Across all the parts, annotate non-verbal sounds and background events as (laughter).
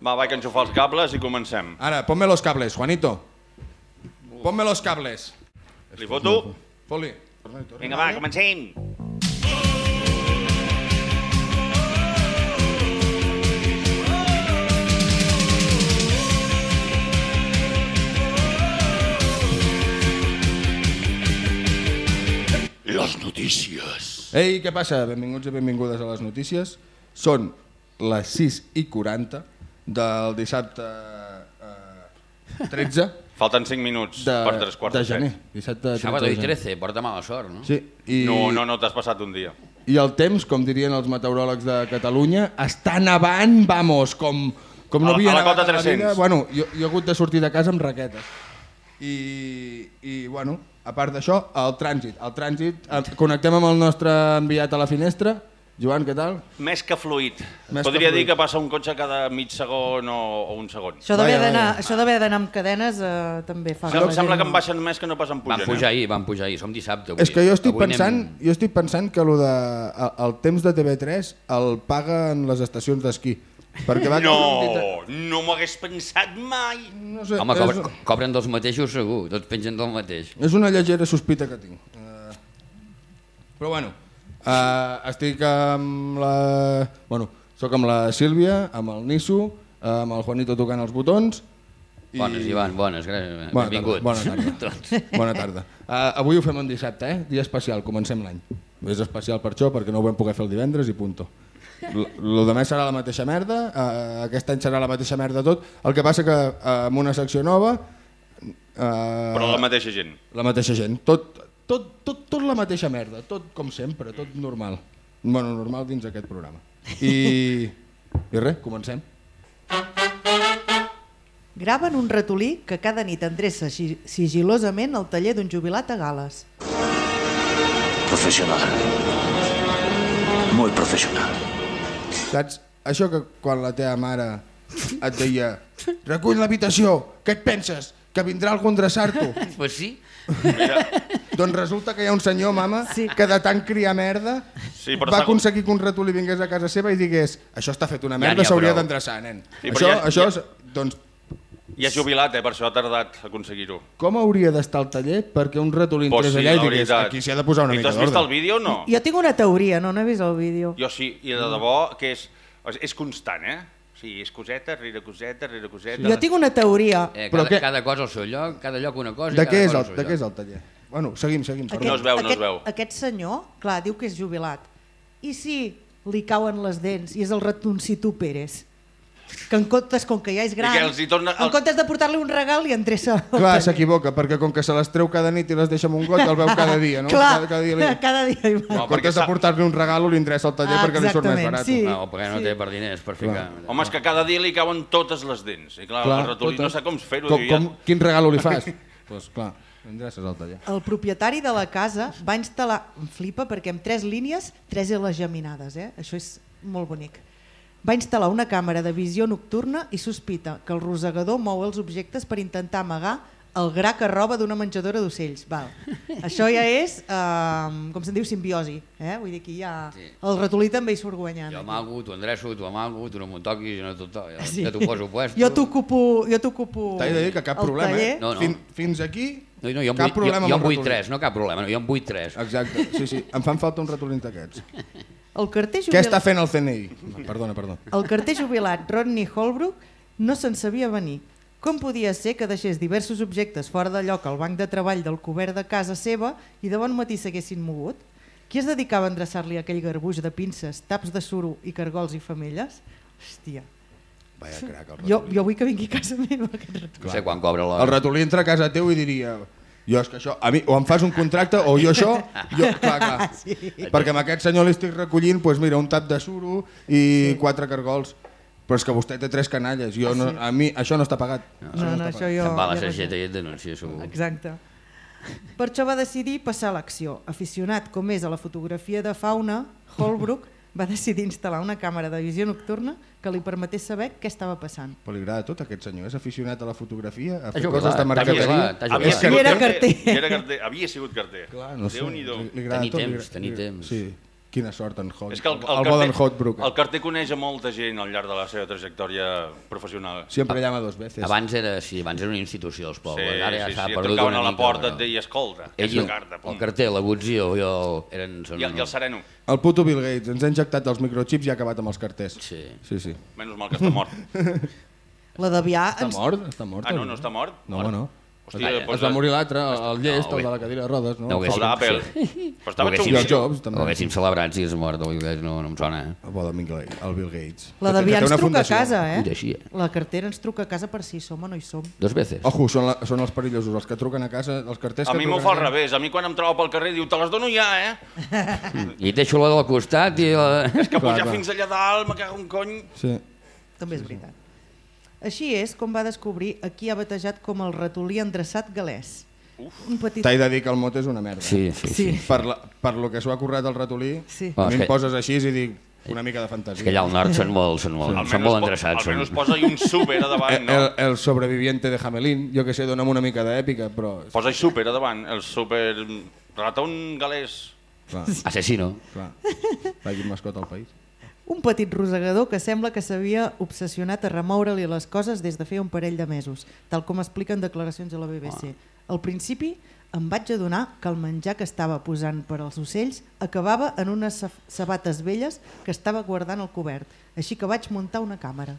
Va, vaig enxufar els cables i comencem. Ara, ponme los cables, Juanito. Ponme los cables. Li foto? Foli. Vinga, va, comencem. Les notícies. Ei, què passa? Benvinguts i benvingudes a les notícies. Són les 6 i 40 del dissabte eh, 13 (laughs) Falten 5 minuts de, per tres quarts de gener. Dissabte 13 Sábado de y gener. 13, porta mala sort, no? Sí, i, No, no, no, t'has passat un dia. I el temps, com dirien els meteoròlegs de Catalunya, està nevant, vamos, com, com no A la- havia a la nevat a la 300. vida. Bueno, jo, jo he hagut de sortir de casa amb raquetes. I, i bueno, a part d'això, el trànsit. El trànsit, eh, connectem amb el nostre enviat a la finestra. Joan, què tal? Més que fluid. Més Podria que dir fluid. que passa un cotxe cada mig segon o, o un segon. Això d'haver d'anar amb cadenes eh, també fa... Sembla, la sembla que en no- baixen més que no passen Van pujant. pujar eh? ahir, van pujar ahir, som dissabte avui. És que jo estic Avui pensant, anem- jo estic pensant que lo de, el, el temps de TV3 el paguen les estacions d'esquí. Perquè va No, no m'ho hagués pensat mai. No sé, Home, és, cobren, cobren dels mateixos segur, tots pengen del mateix. és una llegera sospita que tinc. Uh, però bueno, uh, estic amb la... Bueno, sóc amb la Sílvia, amb el Nisso, amb el Juanito tocant els botons. Bones, Ivan, bones, gràcies. Bona Benvingut. tarda. Bona tarda. Bona tarda. (laughs) Uh, avui ho fem en dissabte, eh? Dia especial, comencem l'any. És especial per això, perquè no ho vam poder fer el divendres i punto. L- Lo demés serà la mateixa merda, uh, aquest any serà la mateixa merda tot, el que passa que uh, amb una secció nova... Uh, Però la mateixa gent. la mateixa gent, tot, tot, tot, tot la mateixa merda, tot com sempre, tot normal. Bueno, normal dins aquest programa. I, (laughs) i res, comencem. Graven un ratolí que cada nit endreça si- sigilosament al taller d'un jubilat a Gales. Profesional. Muy profesional. Saps? Això que quan la teva mare et deia recull l'habitació, què et penses? Que vindrà algú a endreçar-t'ho? Pues sí. Mira, doncs resulta que hi ha un senyor, mama, Sí. que de tant criar merda Sí, però va aconseguir que un ratolí vingués a casa seva i digués això està fet una Ja merda, ha s'hauria prou." d'endreçar, nen. Sí, però això, ja- això ja- és, doncs, ja és jubilat, eh? per això ha tardat a aconseguir-ho. com hauria d'estar el taller perquè un ratolí Pues entrés sí, allà i digués veritat. aquí s'hi ha de posar una I mica t'has vist el d'ordre? vídeo o no? Jo tinc una teoria, no n'he vist el vídeo. Jo sí, i de debò que és, és constant, eh? Sí, és coseta, rere coseta, rere coseta. Jo tinc una teoria. Eh, Però cada, què- cada cosa al seu lloc, cada lloc una cosa i De què és el, de què és el taller? Bueno, seguim, seguim. perdó. No es veu, no es aquest, veu. Aquest senyor, clar, diu que és jubilat. I si li cauen les dents i és el ratoncito Pérez? Que en comptes, com que ja és gran, els torna- en comptes de portar-li un regal, li endreça Clar, s'equivoca, perquè com que se les treu cada nit i les deixa en un got, el veu cada dia, no? Clar, cada, cada dia li... (laughs) cada dia. hi va. No, En comptes de portar-li un regal, li endreça al taller Ah, perquè li surt més barat. sí. No, perquè no té per diners per ficar. Home, és que cada dia li cauen totes les dents. I clar, Clar, el ratolí totes. no sap com fer-ho. Com, ja- quin regalo li fas? (laughs) Doncs pues, clar, endreces al taller. El propietari de la casa va instal·lar... Em flipa perquè amb tres línies, tres les geminades, eh? Això és molt bonic. Va instal·lar una càmera de visió nocturna i sospita que el rosegador mou els objectes per intentar amagar el gra que roba d'una menjadora d'ocells. (laughs) Això ja és, eh, com se'n diu, simbiosi. Eh? Vull dir que ja... Sí. El ratolí també hi surt guanyant. Jo aquí. amago, tu endreço, tu amago, tu no m'ho toquis, jo no t'ho to... ja, Sí. ja t'ho poso puesto. Jo t'ocupo... Jo t'ocupo... T'he de dir que cap problema, taller. eh? No, no. Fin, fins aquí, No, no, jo en cap vull, jo, problema jo en amb el vull ratolí. tres, no cap problema, no, jo en vull tres. Exacte, sí, sí. Em fan falta uns ratolins d'aquests. El carter Què jubilat... està fent el CNI? Perdona, perdona. El carter jubilat Rodney Holbrook no se'n sabia venir. Com podia ser que deixés diversos objectes fora de lloc al banc de treball del cobert de casa seva i de bon matí s'haguessin mogut? Qui es dedicava a endreçar-li aquell garbuix de pinces, taps de suro i cargols i femelles? Hòstia, Vaya crac, el jo, ratolí. jo vull que vingui a casa meva aquest ratolí. No sé quan cobra la... El ratolí entra a casa teu i diria jo és que això, a mi, o em fas un contracte o jo això, jo, (laughs) clar, clar. Sí. Perquè amb aquest senyor li estic recollint doncs mira, un tap de suro i quatre cargols. Però és que vostè té tres canalles, jo no, a mi això no està pagat. No, no, això jo... Se'n va a la no sargeta i et denuncia, segur. Exacte. Per això va decidir passar a l'acció. Aficionat com és a la fotografia de fauna, Holbrook va decidir instal·lar una càmera de visió nocturna que li permetés saber què estava passant. Però li agrada tot aquest senyor, és aficionat a la fotografia, a fer coses de t'ha Havia sigut Era carter. carter. Era carter. Havia sigut carter. Clar, no sé, Déu-n'hi-do. li, li agrada Tenir tot, temps, tenir temps. Sí. Quina sort en Hot. És que el, el, el Boden Hotbrook. el carter coneix a molta gent al llarg de la seva trajectòria professional. Siempre llama dos veces. Abans era, sí, abans era una institució dels pobles, sí, ara ja sí, s'ha sí, et perdut trucaven una a la porta, però- et deia, escolta, Ell, el, carta, el pum. carter, l'agutzió, i el, eren... Són, I, el, I el sereno. El puto Bill Gates ens ha injectat els microchips i ha acabat amb els carters. Sí. Sí, sí. Menys mal que està mort. (laughs) La d'Avià Està ens... mort? Està mort? Ah, no, el- no està mort? No, Mort. no. Hòstia, Calla. doncs, Es va morir l'altre, el, llest, No, el de la cadira de rodes, no? No, El d'Apple. Però estava Ho haguéssim- Jobs, també. Ho haguéssim celebrat si és mort, el Bill Gates, no, no em sona, eh? El de Bill Gates, el Bill Gates. La Que- que d'Avià té ens una truca a fundació. casa, Ho eh? deixia. La cartera ens truca a casa per si hi som o no hi som. Dos veces. Ojo, són, la, són els perillosos, els que truquen a casa, els carters A que mi m'ho truquen fa al casa. revés. A mi quan em trobo pel carrer diu, te les dono ja, eh? (laughs) I et deixo la del costat i la... És que Clar, pujar clar. fins allà dalt, me cago un cony. Sí. També és veritat. Així és com va descobrir a qui ha batejat com el ratolí endreçat galès. Un petit... T'he de dir que el mot és una merda. Sí, sí, sí. Sí. Per, la, per lo que s'ho ha currat el ratolí, Sí. a mi és em poses així i dic una mica de És fantasia. que allà al nord són molt, són molt, són molt endreçats. almenys Són... posa-hi un súper a davant, el, no? el, el sobreviviente de Hamelin, jo que sé, dona'm una mica d'èpica, però... Posa-hi súper a davant, el súper... Raton galès. Clar, Assassino. clar. Vagi mascota al país. Un petit rosegador que sembla que s'havia obsessionat a remoure-li les coses des de feia un parell de mesos, tal com expliquen declaracions a la BBC. Al principi em vaig adonar que el menjar que estava posant per als ocells acabava en unes sabates velles que estava guardant al cobert, així que vaig muntar una càmera.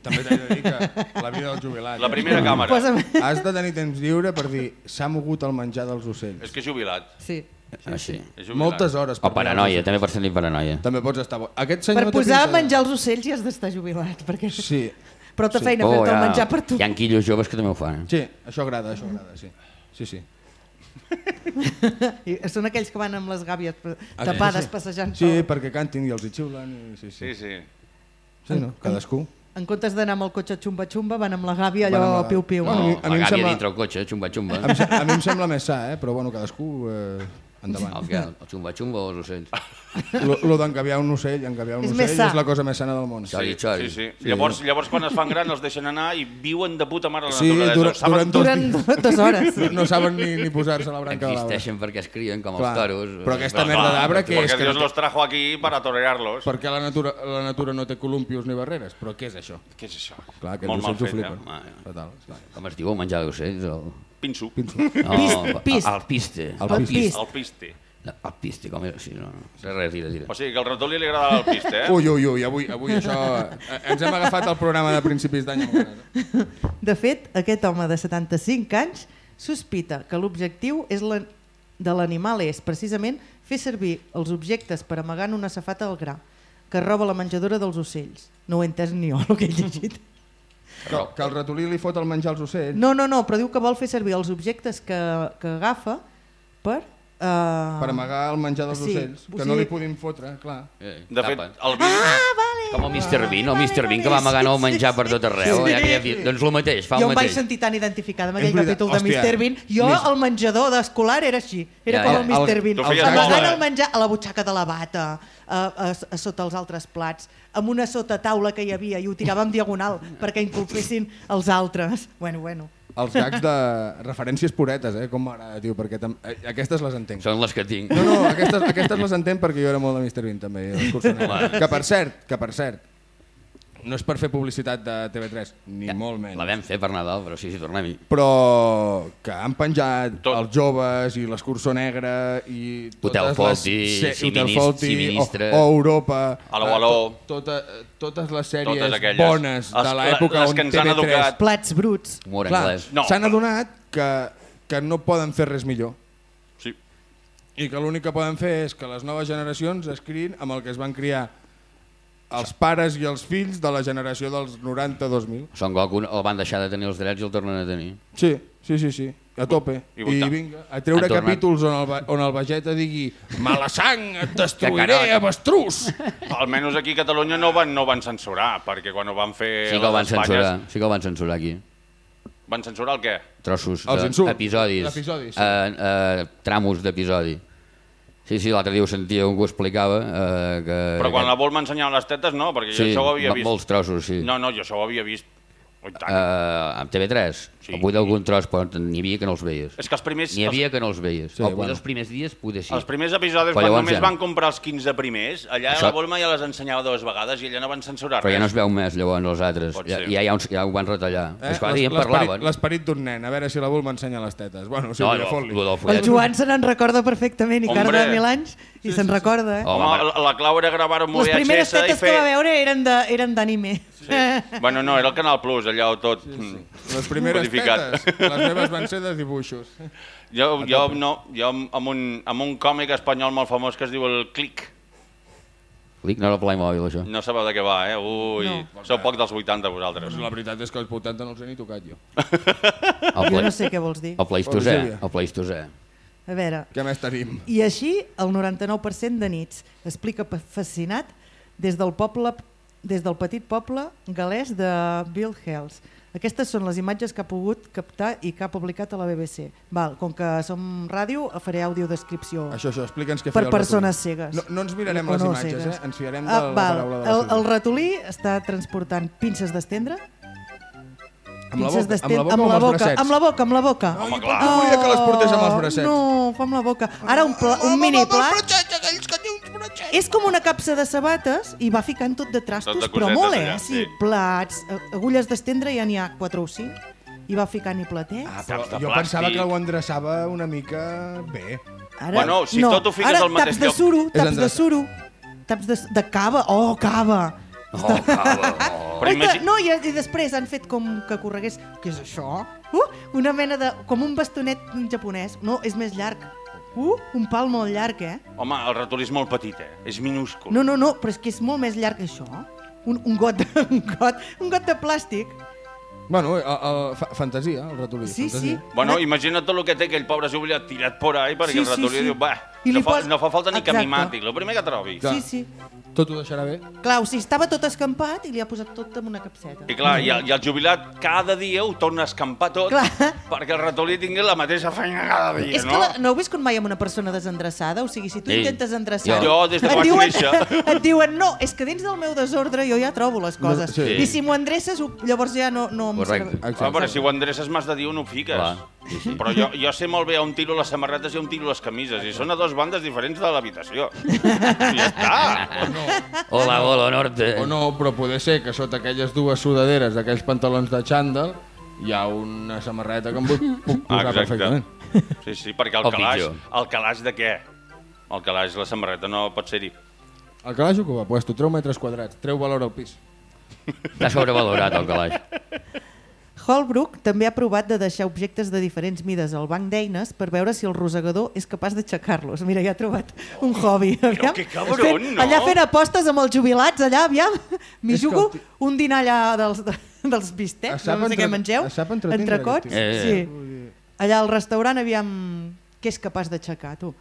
També t'he de dir que la vida del jubilat... La eh? primera càmera. Posa'm... Has de tenir temps lliure per dir s'ha mogut el menjar dels ocells. És que és jubilat. Sí. Així. És jubilat. Moltes hores. O per els paranoia, també per sentir paranoia. També pots estar... bo- Aquest senyor Per no posar a menjar els ocells hi has d'estar jubilat, perquè... Sí, Prou Sí. feina Oh, fer-te el menjar per tu. Hi ha quillos joves que també ho fan. sí, això agrada, això agrada, sí. Sí, sí. I són aquells que van amb les gàbies tapades sí. passejant Sí, pel- perquè cantin i els hi xiulen. I... Sí, sí. Sí, sí. sí no? Cadascú. En comptes d'anar amb el cotxe xumba-xumba, van amb la gàbia allò la- piu-piu. Bueno, a mi- No, a la mi em gàbia sembla- dintre el cotxe, xumba-xumba. A mi, a mi em sembla més sa, eh? però bueno, cadascú eh, endavant. El, que, el xumba-xumba o els ocells. (laughs) Lo, lo d'engaviar un ocell, engaviar un És ocell és la cosa més sana del món. Xori, xori. Sí, sí. Llavors, llavors quan es fan grans els deixen anar i viuen de puta mare a la Sí, naturalesa. dura- saben durant Duren dues hores. No, no saben ni, ni posar-se a la branca de l'arbre. Existeixen perquè es crien com Clar, els toros. però aquesta merda d'arbre què és? Que Dios no té- los trajo aquí para torearlos. Per què la natura, la natura no té columpios ni barreres? Però què és això? Què és això? Clar, que Molt els mal ocells ho fet, flipen. eh? Com es diu el menjar d'ocells? El... Pinso. (laughs) No, Pist, pist. El, el piste. El El pist. pist. El piste. No, el piste, com és? Sí, no, no. Res, res, tira, tira. O sigui, que al ratolí li agradava el piste, eh? (laughs) Ui, ui, ui, avui, avui això... eh, Ens hem agafat el programa de principis d'any eh? (laughs) De fet, aquest home de 75 anys sospita que l'objectiu és la... de l'animal és, precisament, fer servir els objectes per amagar en una safata al gra, que roba la menjadora dels ocells. No ho he entès ni jo, el que he llegit. Que, que el ratolí li fot el menjar als ocells. No, no, no, però diu que vol fer servir els objectes que, que agafa per... Uh... Per amagar el menjar dels Sí, ocells, o que no sigui- li puguin fotre, clar. Eh, De fet, el vídeo... Ah, vale. Com el Mr. Bean, el Mr. Bean que va amagar el menjar per tot arreu. Sí. Ja que ja, doncs el mateix, fa jo el em vaig mateix. sentir tan identificada amb aquell capítol de Mr. Bean. Jo, Mis- el menjador d'escolar era així. Era Ja, com el Mr. El- Bean. Amagant eh? el menjar a la butxaca de la bata, a, a, a sota els altres plats, amb una sota taula que hi havia i ho tiràvem diagonal perquè inculpessin els altres. Bueno, bueno. Els gags de referències puretes, eh? Com m'agrada, tio, perquè tam... eh, aquestes les entenc. Són les que tinc. No, no, aquestes, aquestes les entenc perquè jo era molt de Mr. Bean també. (laughs) que per cert, que per cert, no és per fer publicitat de TV3, ni Ja, molt menys. La vam fer per Nadal, però sí, sí, tornem-hi. però que han penjat Tot. els joves i l'escurçó negre i Hotel totes Fawlty, les Siminist- Hotel Fawlty, Siministre. o, o Europa Aló, eh, aló. to- tota, totes les sèries Totes aquelles. bones de l'època on que ens han TV3 educat. Plats bruts. Humor clar, anglès. No, s'han adonat que, que no poden fer res millor Sí. i que l'únic que poden fer és que les noves generacions es criïn amb el que es van criar els pares i els fills de la generació dels 90-2000. Son Goku el van deixar de tenir els drets i el tornen a tenir. Sí, sí, sí, sí, a tope. I I, vinga, a treure tornat. capítols on el, on el Vegeta digui mala sang, et destruiré, avestrús! Almenys aquí a Catalunya no van, no van censurar, perquè quan ho van fer Sí que el van Espanyes, censurar, sí que el van censurar aquí. Van censurar el què? Trossos, Els de- insults. episodis, Episodis, sí. eh, eh, tramos d'episodi. Sí, sí, l'altre dia ho sentia, un que ho explicava. Eh, que, Però quan la vol m'ensenyar les tetes no, perquè jo sí, això ho havia vist. molts trossos, sí. No, no, jo això ho havia vist. Oh. Uh, amb TV3, Sí. sí. avui d'algun tros, però n'hi havia que no els veies. És que els primers... N'hi havia que no els veies. Sí, Sí, avui bueno. els primers dies poder sí. Els primers episodis, Però quan només ja no. van comprar els 15 primers, allà Això- la Volma ja les ensenyava dues vegades i allà no van censurar Però ja no res. es veu més, llavors, els altres. Ja, ser. ja, ja, uns, ja ho van retallar. Eh? És clar, ja en L'esperit- parlaven. L'esperit d'un nen, a veure si la Bull m'ensenya les tetes. Bueno, sí, No, no, no, fot-li. El. Joan se n'en recorda perfectament i Hombre. cara de mil anys i se'n recorda, eh? Home, Home, la, la clau era gravar un Les primeres VHS i tetes que va veure eren de- eren d'anime. Sí. Bueno, no, era el Canal Plus, allà o tot. Sí, Les primeres Modificat. tetes, les meves van ser de dibuixos. Jo, jo, no, jo amb un, amb un còmic espanyol molt famós que es diu el Click. Dic, no era el Playmobil, això. No sabeu de què va, eh? Ui, No. sou poc dels 80 vosaltres. La veritat és que els 80 no els he ni tocat jo. El, Jo no sé què vols dir. el Pleistocè. El Pleistocè. A veure, Què més tenim? i així el 99% de nits explica fascinat des del poble des del petit poble galès de Bill Hells. Aquestes són les imatges que ha pogut captar i que ha publicat a la BBC. Val, com que som ràdio, faré audiodescripció Això, això, explica'ns què per feia el persones ratolí. cegues. No, no ens mirarem O les no imatges, cegues. eh? Ens fiarem de Ah, la val. paraula de la el, el ratolí està transportant pinces d'estendre Amb la boca, amb la boca, amb la boca, amb la boca, amb la boca. Home, clar. què volia que les portés amb els bracets? No, fa amb la boca. Ara un, pla, un mini plat. És com una capsa de sabates i va ficant tot de trastos, Tot de però molt, eh? Sí, plats, agulles d'estendre ja n'hi ha 4 o 5 i va ficant i platets. Ah, però jo plàstic. pensava que ho endreçava una mica bé. Ara, Bueno, si tot ho fiques Ara, al mateix taps de lloc. suro, taps de suro, taps de, de cava, oh, cava. Oh, cava, oh. (laughs) Però imagi- no, i, i després han fet com que corregués... Què és això? Uh, una mena de... com un bastonet japonès. No, és més llarg. Uh, un pal molt llarg, eh? Home, el ratolí és molt petit, eh? És minúscul. No, no, no, però és que és molt més llarg que això. Un, un, got, de, (laughs) un, got, un got de plàstic. Bueno, el, el, fa, fantasia, el ratolí. Sí, fantasia. sí. Bueno, imagina't tot el que té aquell pobre jubilat tirat por ahí perquè Sí, el sí, ratolí sí. diu, va, I no li fa, pos- no fa falta ni que Exacte. m'hi mati, el primer que trobi. Clar. Sí, sí. Tot ho deixarà bé? Clar, o sigui, estava tot escampat i li ha posat tot en una capseta. I clar, i el, i el jubilat cada dia ho torna a escampar tot Clar. perquè el ratolí tingui la mateixa feina cada dia, És que no? la, no heu vist quan mai amb una persona desendreçada? O sigui, si tu Sí. intentes endreçar... Jo, des de que vaig diuen, néixer. Et diuen, no, és que dins del meu desordre jo ja trobo les coses. sí. I si m'ho endreces, llavors ja no, no Correcte. Ah, però si ho endreces m'has de dir on ho fiques. Clar, sí, sí. Però jo, jo sé molt bé on tiro les samarretes i on tiro les camises, i són a dos bandes diferents de l'habitació. I ja està. Hola, hola, norte. O no, però poder ser que sota aquelles dues sudaderes d'aquells pantalons de xandall hi ha una samarreta que em puc posar Ah, exacte. perfectament. Sí, sí, perquè el calaix... pitjor. El calaix de què? El calaix, la samarreta no pot ser-hi. El calaix ocupa puesto, treu metres quadrats, treu valor al pis. Està sobrevalorat el calaix. Holbrook també ha provat de deixar objectes de diferents mides al banc d'eines per veure si el rosegador és capaç d'aixecar-los. Mira, ja ha trobat un hobby. Aviam. que cabron, Fent- no? Allà fent apostes amb els jubilats, allà, aviam. (laughs) M'hi que jugo ti- un dinar allà dels, dels bistecs, no sé què entre- mengeu. es sap entretindre, Entrecots. aquest tio. Sí. Eh. Allà al restaurant, aviam, què és capaç d'aixecar, tu?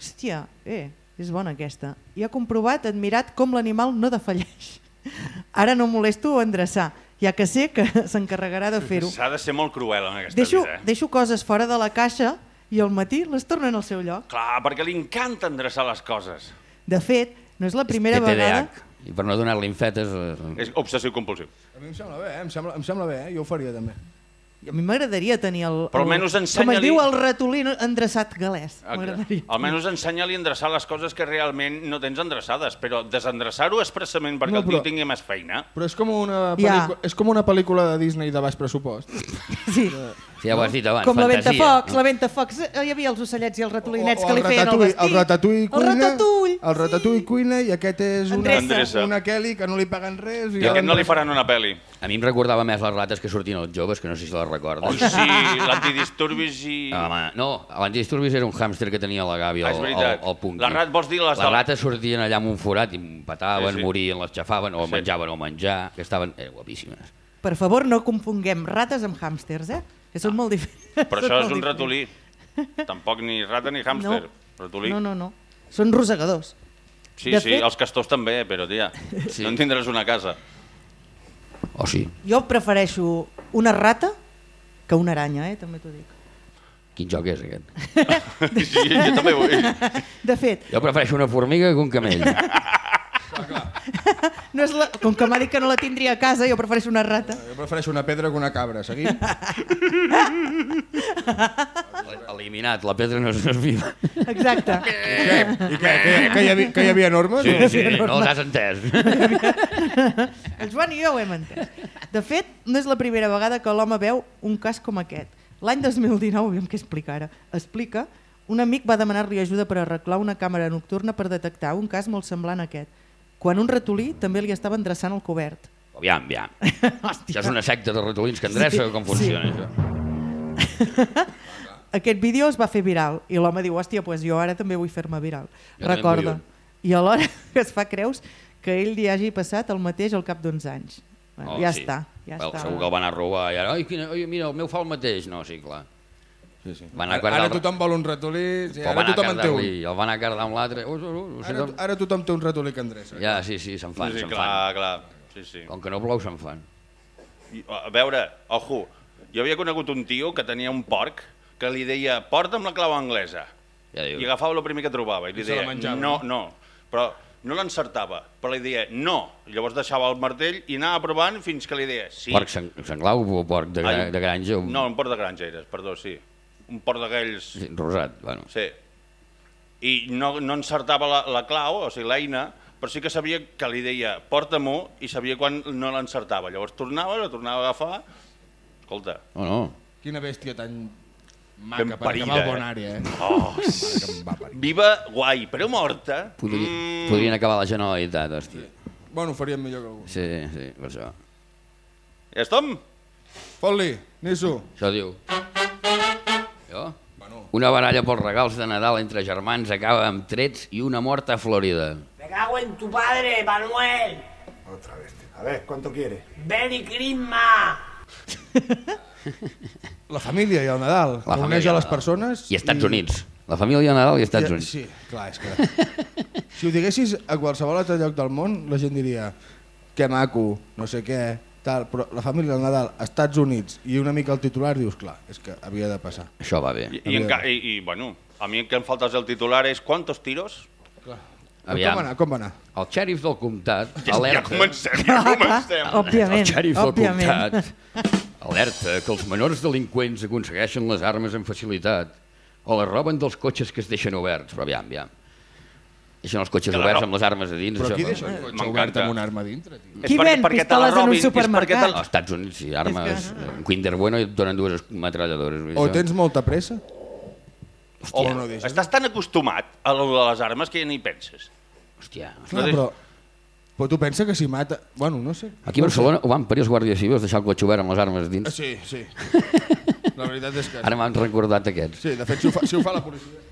Hòstia, eh, és bona aquesta. I ha comprovat, admirat com l'animal no defalleix. Ara no molesto a endreçar, ja que sé que (laughs) s'encarregarà de fer-ho. S'ha de ser molt cruel en aquesta Deixo, vida. Eh? deixo coses fora de la caixa i al matí les tornen al seu lloc. Clar, perquè li encanta endreçar les coses. De fet, no és la primera Té vegada... I per no donar-li infetes... eh, És obsessiu-compulsiu. A mi em sembla bé, eh? em, sembla, em sembla bé, eh? jo ho faria també. A mi m'agradaria tenir el, Però el, almenys com es ensenya-li- diu, el ratolí endreçat galès. M'agradaria. Almenys ensenya-li a endreçar les coses que realment no tens endreçades, però desendreçar-ho expressament perquè No, el tio però- tingui més feina. Però és com una, Ja. pel·lícula, és com una pel·lícula de Disney de baix pressupost. Sí. Sí, ja ho has dit abans, Com la fantasia. Ventafocs, la Ventafocs, eh, hi havia els ocellets i els ratolinets O- o que li feien el ratatouille- vestit. El ratatouille cuina, El ratatouille, el ratatouille cuina i aquest és una. Endreça. una Kelly que no li paguen res. I aquest no li faran una pel·li. A mi em recordava més les rates que sortien als joves, que no sé si les recordes. Oi, sí, l'antidisturbis i... Home, no, l'antidisturbis era un hàmster que tenia la gàbia Ah, al, al, al punqui. Les rat- vols dir les de les la- rates sortien allà amb un forat i pataven, Sí, sí. morien, les xafaven, o Sí. menjaven o menjar, que estaven eh, guapíssimes. Per favor, no confonguem rates amb hàmsters, eh? Que són molt diferents. (laughs) Però això és un ratolí. Tampoc ni rata ni hàmster. Ratolí. No, no, no. Són rosegadors. Sí, De sí, fet- els castors també, però, tia, (laughs) Sí. no en tindràs una casa. O sí, Jo prefereixo una rata que una aranya, eh? També t'ho dic. quin joc és aquest? (laughs) Sí, jo també vull. De fet, Jo prefereixo una formiga que un camell. No és la... Com que m'ha dit que no la tindria a casa, jo prefereixo una rata. Jo prefereixo una pedra que una cabra. Seguim? (laughs) Eliminat, la pedra no és, no és viva. Exacte. I què? I què? Que, que, hi havia, que hi havia normes? Sí, sí, no els has entès. (laughs) El Joan i jo ho hem entès. De fet, no és la primera vegada que l'home veu un cas com aquest. L'any 2019, aviam què explica ara, explica, un amic va demanar-li ajuda per arreglar una càmera nocturna per detectar un cas molt semblant a aquest, quan un ratolí també li estava endreçant el cobert. Aviam, aviam. (laughs) Hòstia. Això és una secta de ratolins que endreça Sí, com sí. funciona això? (laughs) Aquest vídeo es va fer viral i l'home diu, hòstia, pues jo ara també vull fer-me viral. Jo Recorda. I alhora (laughs) es fa creus que ell li hagi passat el mateix al cap d'uns anys. Bueno, Oh, ja sí. està. Ja Well, està. Segur que el van a robar i ara, ai, quina, ai, mira, el meu fa el mateix. No, sí, clar. Sí, sí. Van a Ara, guardar ara tothom vol un ratolí, sí, ara van a tothom en té un. el van a cardar amb l'altre. Uh, uh, uh, Ara, ara tothom té un ratolí que endreça. Ja, sí, sí, se'n fan, sí, se'n clar, fan. clar. Sí, sí. Com que no plou, se'n fan. I, A veure, ojo, jo havia conegut un tio que tenia un porc que li deia porta'm la clau anglesa. Ja. I agafava el primer que trobava i li I deia menjava, no, no? no, però no l'encertava, però li deia no. I llavors deixava el martell i anava provant fins que li deia sí. Porc sang, sanglau o porc de, gra- Ai, de granja? o- No, un porc de granja eres, perdó, sí. Un porc d'aquells... Sí, rosat, bueno. Sí. I no, no encertava la, la clau, o sigui, l'eina, però sí que sabia que li deia porta-m'ho i sabia quan no l'encertava. Llavors tornava, la tornava a agafar... Escolta, No, no. Quina bèstia tan Ben maca per parida, acabar el eh? bon àrea, eh? oh, viva, guai, però morta... Podria, mm, Podrien acabar la Generalitat, hòstia. Bueno, ho faríem millor que algú. Sí, sí, per això. Ja estem? Fot-li, Nisso. Això diu. Una baralla pels regals de Nadal entre germans acaba amb trets i una morta a Florida. Me cago en tu padre, Manuel. Otra vez. A ver, ¿cuánto quiere? Ven y crisma. la família i el Nadal. La uneix i a el les Nadal. persones. I Estats Units. La família Nadal i Estats I- Units. Sí, clar, és que... si ho diguessis a qualsevol altre lloc del món, la gent diria que maco, no sé què, tal, però la família del Nadal, Estats Units i una mica el titular, dius, clar, és que havia de passar. Això va bé. I, i, enca- i, i, bueno, a mi el que em falta és el titular és ¿Cuántos tiros? Clar. Aviam. Com va anar? Com va anar? El xèrif del comtat Ja, (laughs) ja alerta... comencem, ja Clar, (laughs) clar, comencem. El òbviament, xèrif del òbviament. comtat alerta que els menors delinqüents aconsegueixen les armes amb facilitat o les roben dels cotxes que es deixen oberts. Però aviam, aviam. Deixen els cotxes oberts rob- amb les armes a dins. Però això, qui no? deixa un cotxe obert amb una arma a dintre, tio? Qui ven pistoles en un supermercat? Als Estats Units, sí, armes, un Kinder Bueno i et donen dues metralladores. O tens molta pressa? O, O no deixes? estàs tan acostumat a lo de les armes que ja ni penses. Hòstia, Clar, però, però tu pensa que si mata... Bueno, no sé. Aquí a Barcelona ho van parir els guàrdies civils, deixar el cotxe obert amb les armes dins. Sí, sí. (laughs) La veritat és que... Ara m'han recordat aquests. Sí, de fet, si ho fa, si ho fa la policia...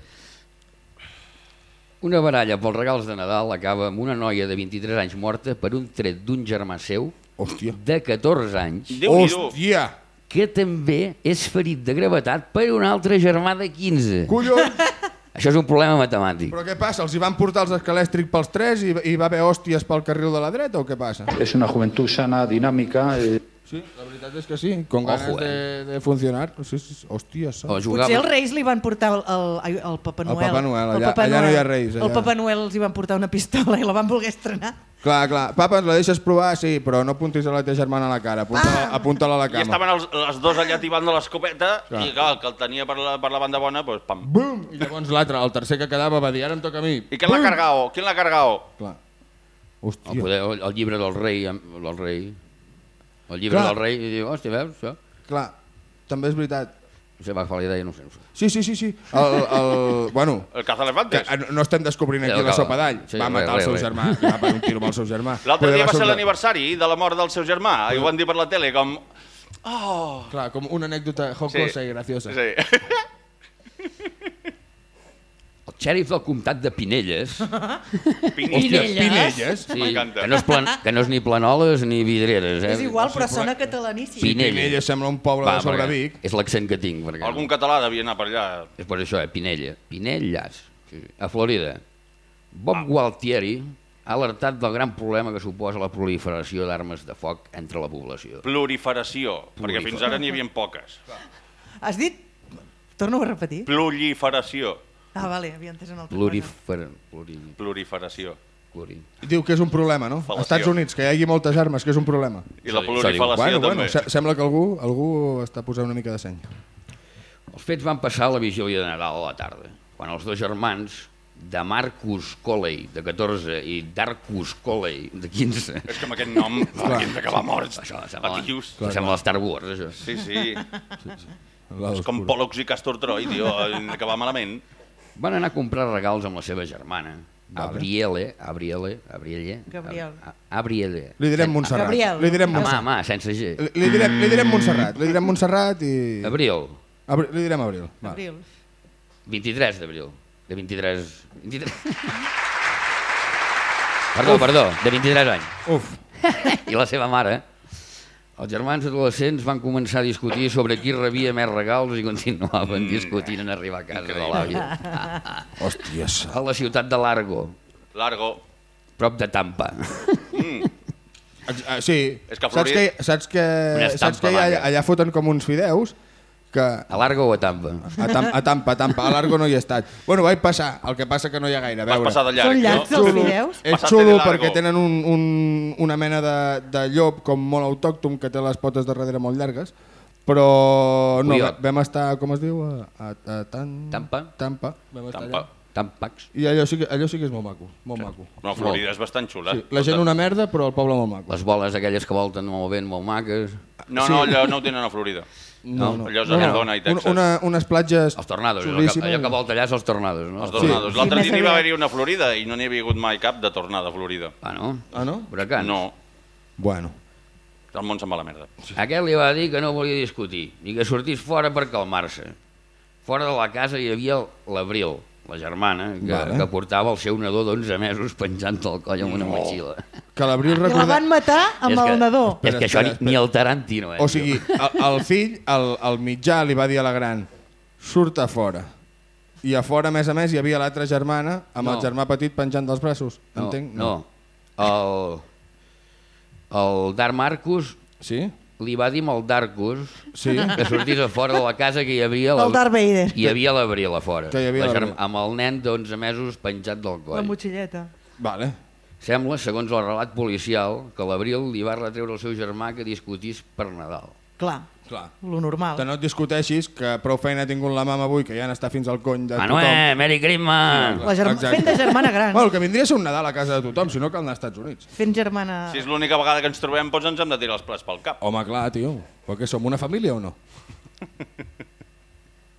Una baralla pels regals de Nadal acaba amb una noia de 23 anys morta per un tret d'un germà seu Hòstia. de 14 anys. Hòstia! que també és ferit de gravetat per un altre germà de 15. Collons! (laughs) Això és un problema matemàtic. Però què passa? Els hi van portar els escalèstrics pels tres i, i va haver hòsties pel carril de la dreta o què passa? Es una juventud sana, dinámica. eh, Sí, la veritat és que sí, con ganes Ojo, eh. de, de funcionar. Sí, sí, sí. Hòstia, O jugava... Potser els reis li van portar el, el, el Papa El Noel. Papa Noel, El allà- Papa allà no hi ha Noel. reis, allà. El Papa Noel els hi van portar una pistola i la van voler estrenar. Clar, clar. Papa, ens la deixes provar? Sí, però no apuntis a la teva germana a la cara. Apunta-la Ah! apunta a la I cama. estaven els, els dos allà tibant de l'escopeta Clar. i clar, el que el tenia per la, per la banda bona, doncs pam. Bum! I llavors l'altre, el tercer que quedava, va dir, ara em toca a mi. I qui l'ha cargao? Qui l'ha cargao? Clar. El, Hòstia. poder, el, el llibre del rei, del rei, el llibre Clar. del rei, i diu, hòstia, veus, això? Clar, també és veritat. No sé, va agafar la idea, no sé, no sé. Sí, sí, sí, sí. El, el, bueno, El que cazalefantes. eh, no estem descobrint aquí Sí, la el sopa d'all. Sí, va res, matar el res, seu res. germà, va per un tiro amb el seu germà. (laughs) L'altre dia va ser l'aniversari de la mort del seu germà i ho van dir per la tele com... Oh, Clar, com una anècdota jocosa Sí. i graciosa. sí. (laughs) Xèrif del comtat de (laughs) Pinelles, Hòstia, Pinelles. Pinelles. sí, M'encanta. que, no és plan, que no és ni planoles ni vidreres. Eh? És igual, però sona catalaníssim. Pinelles. Pinelles sembla un poble Va, de sobre perquè Vic. És l'accent que tinc. Perquè Algun català devia anar per allà. És per això, eh? Pinella. Pinelles, sí, sí. a Florida. Bob Gualtieri ha alertat del gran problema que suposa la proliferació d'armes de foc entre la població. Proliferació, perquè fins ara n'hi havia poques. Has dit... Torna-ho a repetir. Proliferació. Ah, vale, havia entès altra cosa. Plurifer... Pluri... Proliferació. Curi. Diu que és un problema, no? Fal·lació. Als Estats Units, que hi hagi moltes armes, que és un problema. I la plurifalació Bueno, bueno, també. se- sembla que algú, algú està posant una mica de seny. Els fets van passar a la vigília de Nadal a la tarda, quan els dos germans, de Marcus Coley, de 14, i Darkus Coley, de 15... És que amb aquest nom (laughs) hauríem d'acabar morts. Això sembla, Atius. això sembla Star Wars, això. Sí, sí. Lado És com. Pollux i Castor Troy, tio, hem d'acabar malament. Van anar a comprar regals amb la seva germana, Vale. Abriele, Abriele, Abrielle... Gabriel. A- Abriele. Li direm Montserrat. Gabriel. Li direm Montserrat. amà, sense G. Li, li, direm, li direm Montserrat. Li direm Montserrat i... Abril, Abri, li direm Abril. Va. Abril. 23 d'abril. De 23... 23... Perdó, perdó, de 23 anys. Uf, I la seva mare, els germans adolescents van començar a discutir sobre qui rebia més regals i continuaven discutint en arribar a casa de l'àvia. (laughs) hòsties. A la ciutat de Largo, Largo. prop de Tampa. Ex- ah, Sí, És que a saps que, saps que, saps que allà, allà foten com uns fideus que A Largo o a Tampa? a, tam, a Tampa, a Tampa, a Largo no hi he estat. Bueno, vaig passar, el que passa que no hi ha gaire. A Vas veure. passar de llarg, Són llargs no? els és xulo perquè tenen un, un, una mena de, de llop com molt autòcton que té les potes de darrere molt llargues però no, Coiot. vam estar, com es diu? A, a, a tan... Tampa? Tampa. Vam estar Tampa. allà. Tampax? I allò sí, que, allò sí que és molt maco. Molt maco. No, Florida és bastant xula. Sí, la gent una merda, però el poble molt maco. Les boles aquelles que volten molt ben, molt maques. No, no, allò no ho tenen a Florida. No, no. Allò és Arizona i Texas. Una, unes platges Els tornados, allò que, allò que volta allà són els tornados, no? Els tornados. Sí. L'altre Sí, dia va haver-hi una Florida i no n'hi havia hagut mai cap de tornada a Florida. Ah, no? Ah, no? Huracans? No, Bueno. el món se'n va a la merda. Aquest li va dir que no volia discutir, ni que sortís fora per calmar-se. Fora de la casa hi havia l'Abril, la germana, que, Vale. que portava el seu nadó d'11 mesos penjant del coll amb una motxilla. Que l'abril I la recorda... van matar amb És el que- nadó. És Espera, que això espera, ni, ni el Tarantino, eh? O sigui, el, el fill, el, el mitjà, li va dir a la gran surt a fora. I a fora, a més a més, hi havia l'altra germana amb No. el germà petit penjant dels braços. no, Entenc? no. El, el Dar Marcus Sí? Li va dir amb el Darkus Sí? que sortís a fora de la casa que hi havia la, El Darth Vader. hi havia l'Abril a fora Que hi havia la germ- amb el nen d'11 mesos penjat del La coll motxilleta. Vale. Sembla, segons el relat policial, que l'Abril li va retreure al seu germà que discutís per Nadal. Clar, Clar. lo normal. Que no et discuteixis, que prou feina ha tingut la mama avui, que ja n'està fins al cony de Manuel, Merry Christmas! tothom. La germ... Exacte. Fent de germana gran. Bueno, el que vindria a ser un Nadal a casa de tothom, si no cal anar als Estats Units. Fent germana... Si és l'única vegada que ens trobem, doncs ens hem de tirar els plats pel cap. Home, clar, tio. Però què som, una família o no?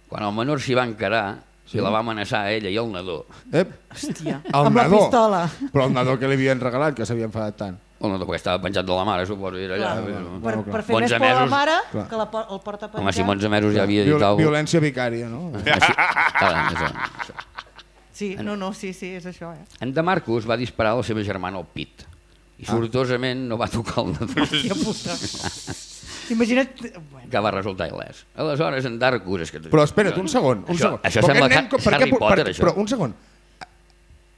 Quan el menor s'hi va encarar, sí. la va amenaçar a ella i el nadó. Ep, Hòstia, el amb la nadó. pistola. Però el nadó que li havien regalat, que s'havia enfadat tant. El nadó perquè estava penjat de la mare, suposo, era allà. Clar. Bueno, Per, per fer més 11 por a la mesos. mare, Clar. que la, el porta penjat. Home, si amb 11 mesos ja havia dit Viol alguna violència vicària, no? (laughs) Així... Clar, això. Sí, no, no, sí, sí, és això, eh? En De Marcus va disparar la seva germana al pit i sortosament no va tocar el nadó, Hòstia puta. Imagina't... Bueno, que va resultar il·lès. Aleshores, en Darkus... És que... Però espera't, un segon, un Això- segon. això Però sembla Harry Potter, per, això. Però un segon.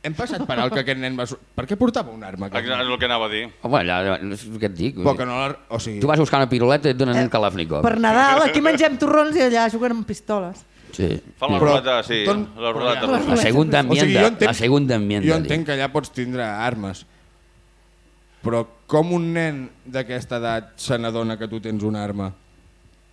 Hem passat per alt que aquest nen va... sur- Per què portava una arma? Aquest Exacte, nen? és el que anava a dir. Home, allà, no sé què et dic. Però que no la... O sigui... Tu vas buscar una piruleta i et donen un Kalashnikov. per Nadal aquí mengem torrons i allà juguen amb pistoles. Sí. Fa la Però- ruleta, sí, Ton- la ruleta La russa. La segunda O sigui, enmienda, jo entenc, la segunda enmienda. jo dic. entenc que allà pots tindre armes. Però com un nen d'aquesta edat se n'adona que tu tens una arma?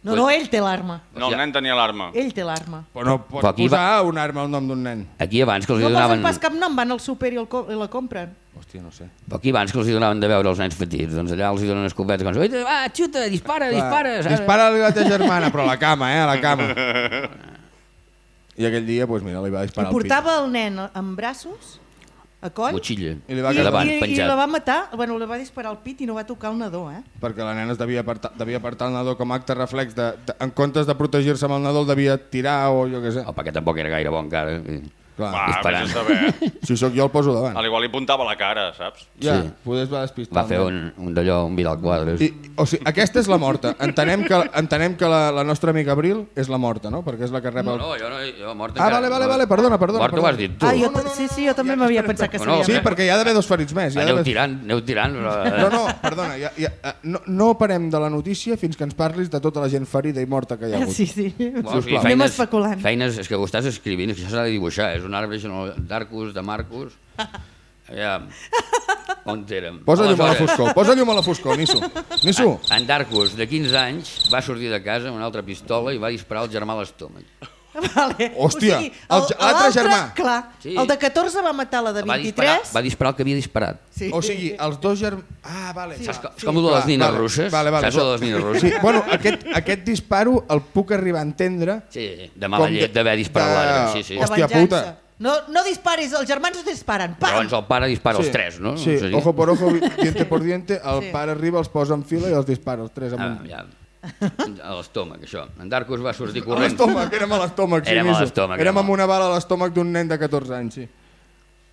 No, no, ell té l'arma. No, el nen tenia l'arma. Ell té l'arma. Però no pots Però aquí posar una arma al nom d'un nen. Aquí abans que els hi No posen donaven... pas cap nom, van al súper i, el co i la compren. Hòstia, no sé. Però aquí abans que els hi donaven de veure els nens petits, doncs allà els hi donen escopetes com... "Oita, Va, xuta, dispara, dispara. saps? Dispara-li a la teva germana, però a la cama, eh? A la cama. (laughs) I aquell dia, doncs mira, li va I disparar pit. portava el nen en braços, a coll, Motxilla. I li va i, davant, i, i la va matar, bueno, la va disparar al pit i no va tocar el nadó, eh? Perquè la nena es devia apartar, devia apartar el nadó com a acte reflex. De, de, en comptes de protegir-se amb el nadó, el devia tirar o jo què sé. Oh, perquè tampoc era gaire bon encara. eh. Clar. Va, disparant. vés a saber. (laughs) Si sóc jo, el poso A davant. l'igual li puntava la cara, saps? Ja, Sí. poder es va despistar. Va fer un, un d'allò, un Vidal Quadres. I, o sigui, aquesta és la morta. Entenem que, entenem que la, la nostra amiga Abril és la morta, no? Perquè és la que rep No, el... no, jo no... Jo mort Ah, vale, vale, vale, perdona, perdona. Mort ho has dit tu. Ah, jo, No, no, no, sí, sí, no, jo també ja, m'havia pensat que. No, seria... Sí, perquè hi ha d'haver dos ferits més. Hi ha Aneu tirant, aneu tirant. Però... No, no, perdona, ja, ja, eh, no, no parem de la notícia fins que ens parlis de tota la gent ferida i morta que hi ha hagut. Sí, sí. Bueno, sigui, Sisplau. Anem especulant. feines, és que ho estàs escrivint, és que això s'ha de dibuixar, és un arbre, d'Arcus, de Marcus, Aviam, on érem? Posa llum a la foscor, posa llum a la foscor, Nisso. Nisso, En Darkus, de 15 anys, va sortir de casa amb una altra pistola i va disparar al germà a l'estómac. (laughs) Vale. Hòstia, el el- ge- l'altre l'altre, germà. Clar, Sí. el de 14 va matar la de Va disparar, 23. va disparar el que havia disparat. Sí. o sigui, els dos germans... Ah, vale. Saps clar. com, és com el de les nines vale, russes? Vale, vale. Saps el de les nines russes? Sí, bueno, aquest, aquest disparo el puc arribar a entendre... Sí, de mala llet d'haver disparat de- sí, sí. Hòstia puta. No, no disparis, els germans no disparen. Pam! Llavors el pare dispara els tres, no? Sí, ojo por ojo, (laughs) diente por diente, el Sí. pare arriba, els posa en fila i els dispara, els tres Ah, amunt. ja. (laughs) A l'estómac, això. En Darkus va sortir A corrents. l'estómac, érem a l'estómac. Sí, Érem a l'estómac, Érem érem amb una bala a l'estómac d'un nen de 14 anys, sí.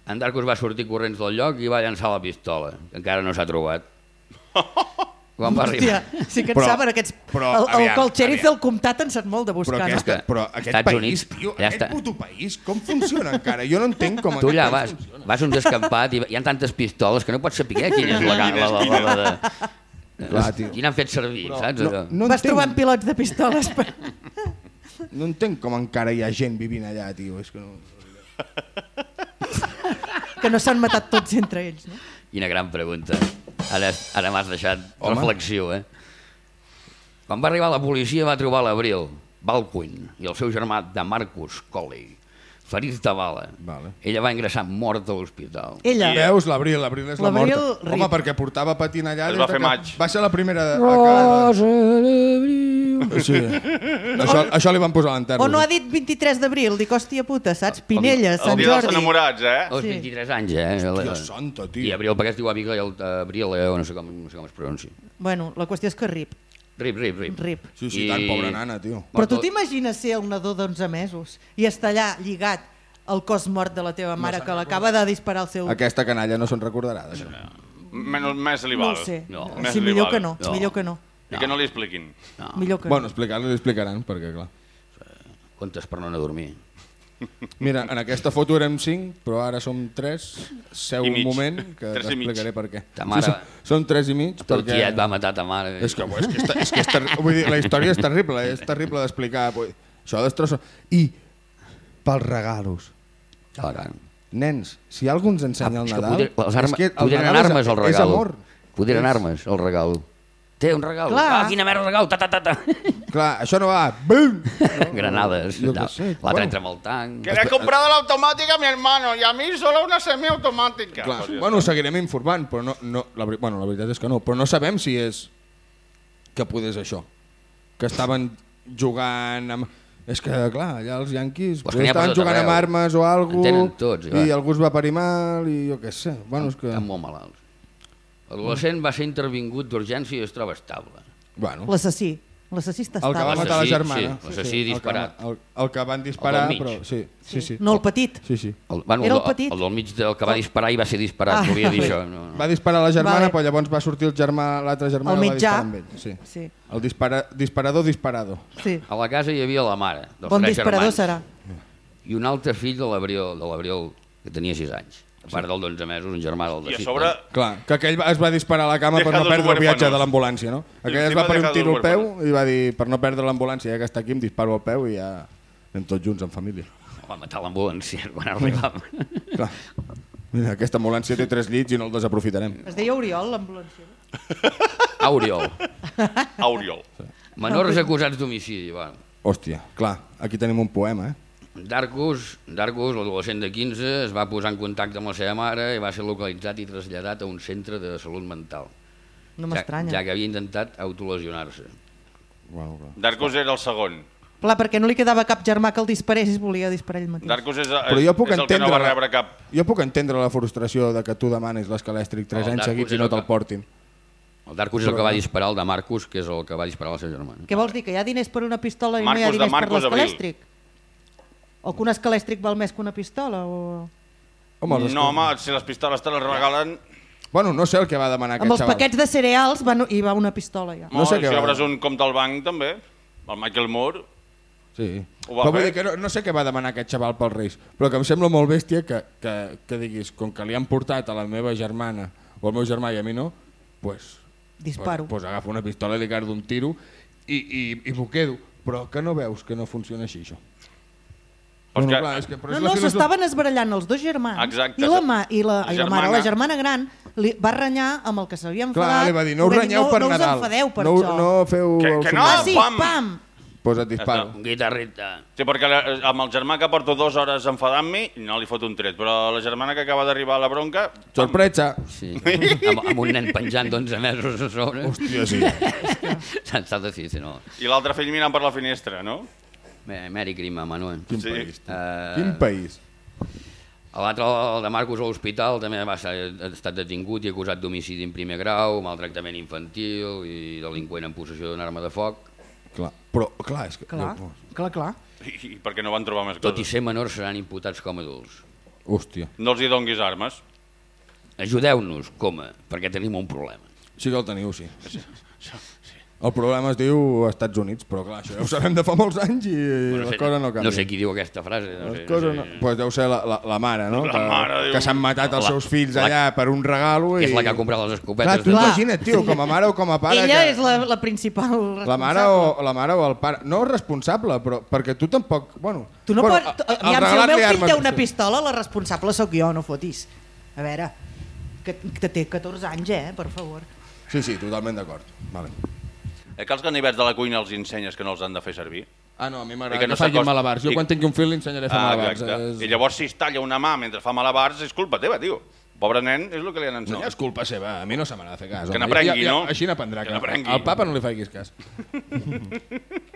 En Darkus va sortir corrents del lloc i va llançar la pistola, que encara no s'ha trobat. (laughs) Quan va Hòstia, arribar... sí que en Però- saben aquests... però, el, el, aviam, el xèrif aviam. del comtat en sap molt de Però, buscar, aquesta, no? però aquest Estats país, Units, tio, ja aquest està. puto país, com funciona encara? Jo no entenc com Tu aquest allà país vas, funciona. vas a un descampat i hi ha tantes pistoles que no pots saber quina és la, la, la, la, la, la, Clar, tio. Quina han fet servir, saps? No, no, Vas entenc, trobant pilots de pistoles. Per... no entenc com encara hi ha gent vivint allà, tio. És que no... que no s'han matat tots entre ells, no? Quina gran pregunta. Ara, ara m'has deixat Home. reflexió, eh? Quan va arribar la policia va trobar l'Abril, Balquin, i el seu germà de Marcus Colley, ferits de bala. Vale. Ella va ingressar morta a l'hospital. Ella. Veus, l'Abril, l'Abril és la morta. rip. Home, perquè portava patint allà... Es va de fer que- maig. Va ser la primera... Rosa Sí. això, això li van posar a l'enterro. O no ha dit 23 d'abril, dic, hòstia puta, saps? Pinella, El Sant dia dels Jordi. enamorats, eh? Sí. 23 anys, eh? Hòstia santa, tio. I Abril, perquè es diu Abigail, Abril, eh, o no sé com, no sé com es pronuncia. Bueno, la qüestió és que rip, Rip, rip, rip. rip. Sí, sí, tant, pobra nana, tio. Però tu t'imagines ser el nadó d'11 mesos i estar allà lligat al cos mort de la teva mare que l'acaba de disparar el seu... Aquesta canalla no se'n recordarà d'això. Menys, més li No val. ho sé. No. Més Sí, li millor val. que no, No. millor que no. I que no li expliquin. No, Millor que Bueno, no. explicar-li li explicaran, perquè clar. comptes per no anar a dormir. Mira, en aquesta foto érem 5, però ara som 3. Seu un moment que t'explicaré per què. Ta mare- Sí, som, som 3 i mig Teu perquè... tiet va matar ta mare. És que, és que, és, és que és ter... vull dir, la història és terrible, és terrible d'explicar. Això destrossa... I pels regalos. Caram. Nens, si algú ens ensenya el és que Nadal... poder, les armes, és que el podrien anar és- armes al És regal. amor. Podrien És- armes al regal. Té un regal. Clar. Ah, quina merda regal. Ta, ta, ta, ta. (laughs) Clar, això no va... Bum! (laughs) Granades. Jo què No, sé, L'altre bueno. entra amb el tanc. Que le he comprado la automática a mi hermano y a mí solo una semiautomática. Clar, bueno, seguirem informant, però no, no, la, bueno, la veritat és que no, però no sabem si és que poder és això, que estaven jugant amb... És que, clar, allà els yanquis Pues estaven tot jugant amb armes o alguna tots, i algú es va parir mal i jo què sé. Bueno, és que... Estan molt malalts. L'adolescent va ser intervingut d'urgència i es troba estable. Bueno, L'assassí. L'assassí està el que va estable. matar la L'assassí, germana. sí, l'assassí el que disparat. El, el que van disparar, El del mig. però... Sí, sí, sí. No el petit. Sí, sí. El, bueno, Era el el, petit? el del mig del que va disparar i va ser disparat, Ah, volia dir això. No, no. Va disparar la germana, Vale. però llavors va sortir el germà, l'altre germà El i el va mitjà. disparar amb ell. Sí. Sí, El dispara, disparador disparado. sí. A la casa hi havia la mare dels Bon tres disparador germans serà. i un altre fill de l'Abril, de l'Abril que tenia 6 anys. A part del d'11 mesos, un germà del de I a sobre, Clar, que aquell va- es va disparar a la cama per Deja no dos perdre el viatge de l'ambulància, no? Aquell es va per un tiro al peu i va dir, per no perdre l'ambulància, ja que està aquí em disparo al peu i ja anem tots junts en família. Va matar l'ambulància (laughs) quan arribava. Clar. Mira, aquesta ambulància té tres llits i no el desaprofitarem. Es deia Oriol, l'ambulància. (laughs) Auriol. Auriol. Menors acusats d'homicidi. Va. Hòstia, clar, aquí tenim un poema, eh? Darkus, Darkus, l'adolescent de 15, es va posar en contacte amb la seva mare i va ser localitzat i traslladat a un centre de salut mental. No Ja, m'estranya. ja que havia intentat autolesionar-se. Uau, uau. Darkus era el segon. Clar, perquè no li quedava cap germà que el disparés i es volia disparar ell mateix. Darkus és, Però és, jo puc és el que no va la- rebre cap. Jo puc entendre la frustració de que tu demanis l'escalèstric 3 El anys Darkus seguits i no el te'l que- portin. El Darkus és el que va disparar el de Marcus, que és el que va disparar la seva germana. Què vols dir, que hi ha diners per una pistola i no hi ha diners per l'escalèstric? O que un escalèstric val més que una pistola? O... Home, els No, home, si les pistoles te les regalen... Bueno, no sé el que va demanar Amb aquest els xaval. paquets de cereals van, hi va una pistola ja. No sé oh, què si va. obres un compte al banc, també. El Michael Moore. Sí. Ho va Però vull fer? dir que no, no sé què va demanar aquest xaval pels Reis, però que em sembla molt bèstia que, que, que diguis, com que li han portat a la meva germana o al meu germà i a mi no, pues, Disparo. pues, pues agafo una pistola i li cardo un tiro i, i, i m'ho quedo. Però que no veus que no funciona així, això? Però és no, que- clar, és que, però No, és no, filosofia- s'estaven esbarallant els dos germans Exacte. i la, ma, i la, La i la mare, germana- la germana gran, li va renyar amb el que s'havia enfadat. Clar, li va dir, no us renyeu per no, Nadal. No us enfadeu per no, això. no feu... Que- el que no, ah, sí, pam! pam! Pues et disparo. Guitarrita. Sí, perquè la- amb el germà que porto dues hores enfadant-me, no li fot un tret, però la germana que acaba d'arribar a la bronca... pam. Sorpresa. Sí. amb, amb un nen penjant d'11 mesos a sobre. Hòstia, sí. S'ha estat així, si no. I l'altre fill mirant per la finestra, no? Bé, Meri Crima, Manuel. Quin Sí. país. tu. Eh, Quin país. L'altre, el de Marcos a l'hospital, també va ser, ha estat detingut i acusat d'homicidi en primer grau, maltractament infantil i delinqüent en possessió d'una arma de foc. Clar. Però, clar, és que... Clar, No, clar, clar. I, i perquè no van trobar més Tot i coses. ser menors seran imputats com adults. hòstia. No els hi donguis armes. Ajudeu-nos, com a, perquè tenim un problema. Sí que el teniu, sí. El problema es diu Estats Units, però clar, això ja ho sabem de fa molts anys i Bueno, la cosa no canvia. no sé qui diu aquesta frase. No sé, Les no... no sé. Pues deu ser la, la, la mare, no? La que, mare, diu. que s'han matat els La- seus fills la- allà per un regalo i... Que és la que ha comprat les Clar, escopetes. tu de- Clar. imagina't, tio, com a mare o com a pare... Ella que... és la, la principal responsable. La mare, o, la mare o el pare... No responsable, però perquè tu tampoc... Bueno, Tu no bueno, pots... a- Aviam, si el meu fill armes- té una pistola, la responsable sóc jo, no fotis. A veure, que, que té 14 anys, eh, per favor. Sí, sí, totalment d'acord. Vale. Eh, que els ganivets de la cuina els ensenyes que no els han de fer servir? Ah, no, a mi m'agrada que que, no no facin malabars. Jo i- quan tingui un fill li ensenyaré a fer Ah, malabars. És... I llavors si es talla una mà mentre fa malabars és culpa teva, tio. Pobre nen, és el que li han No, ensenyat. és culpa seva, a mi no se m'ha de fer cas. Que n'aprengui, no? Així n'aprendrà. Que Que. Al papa no li facis cas. (laughs)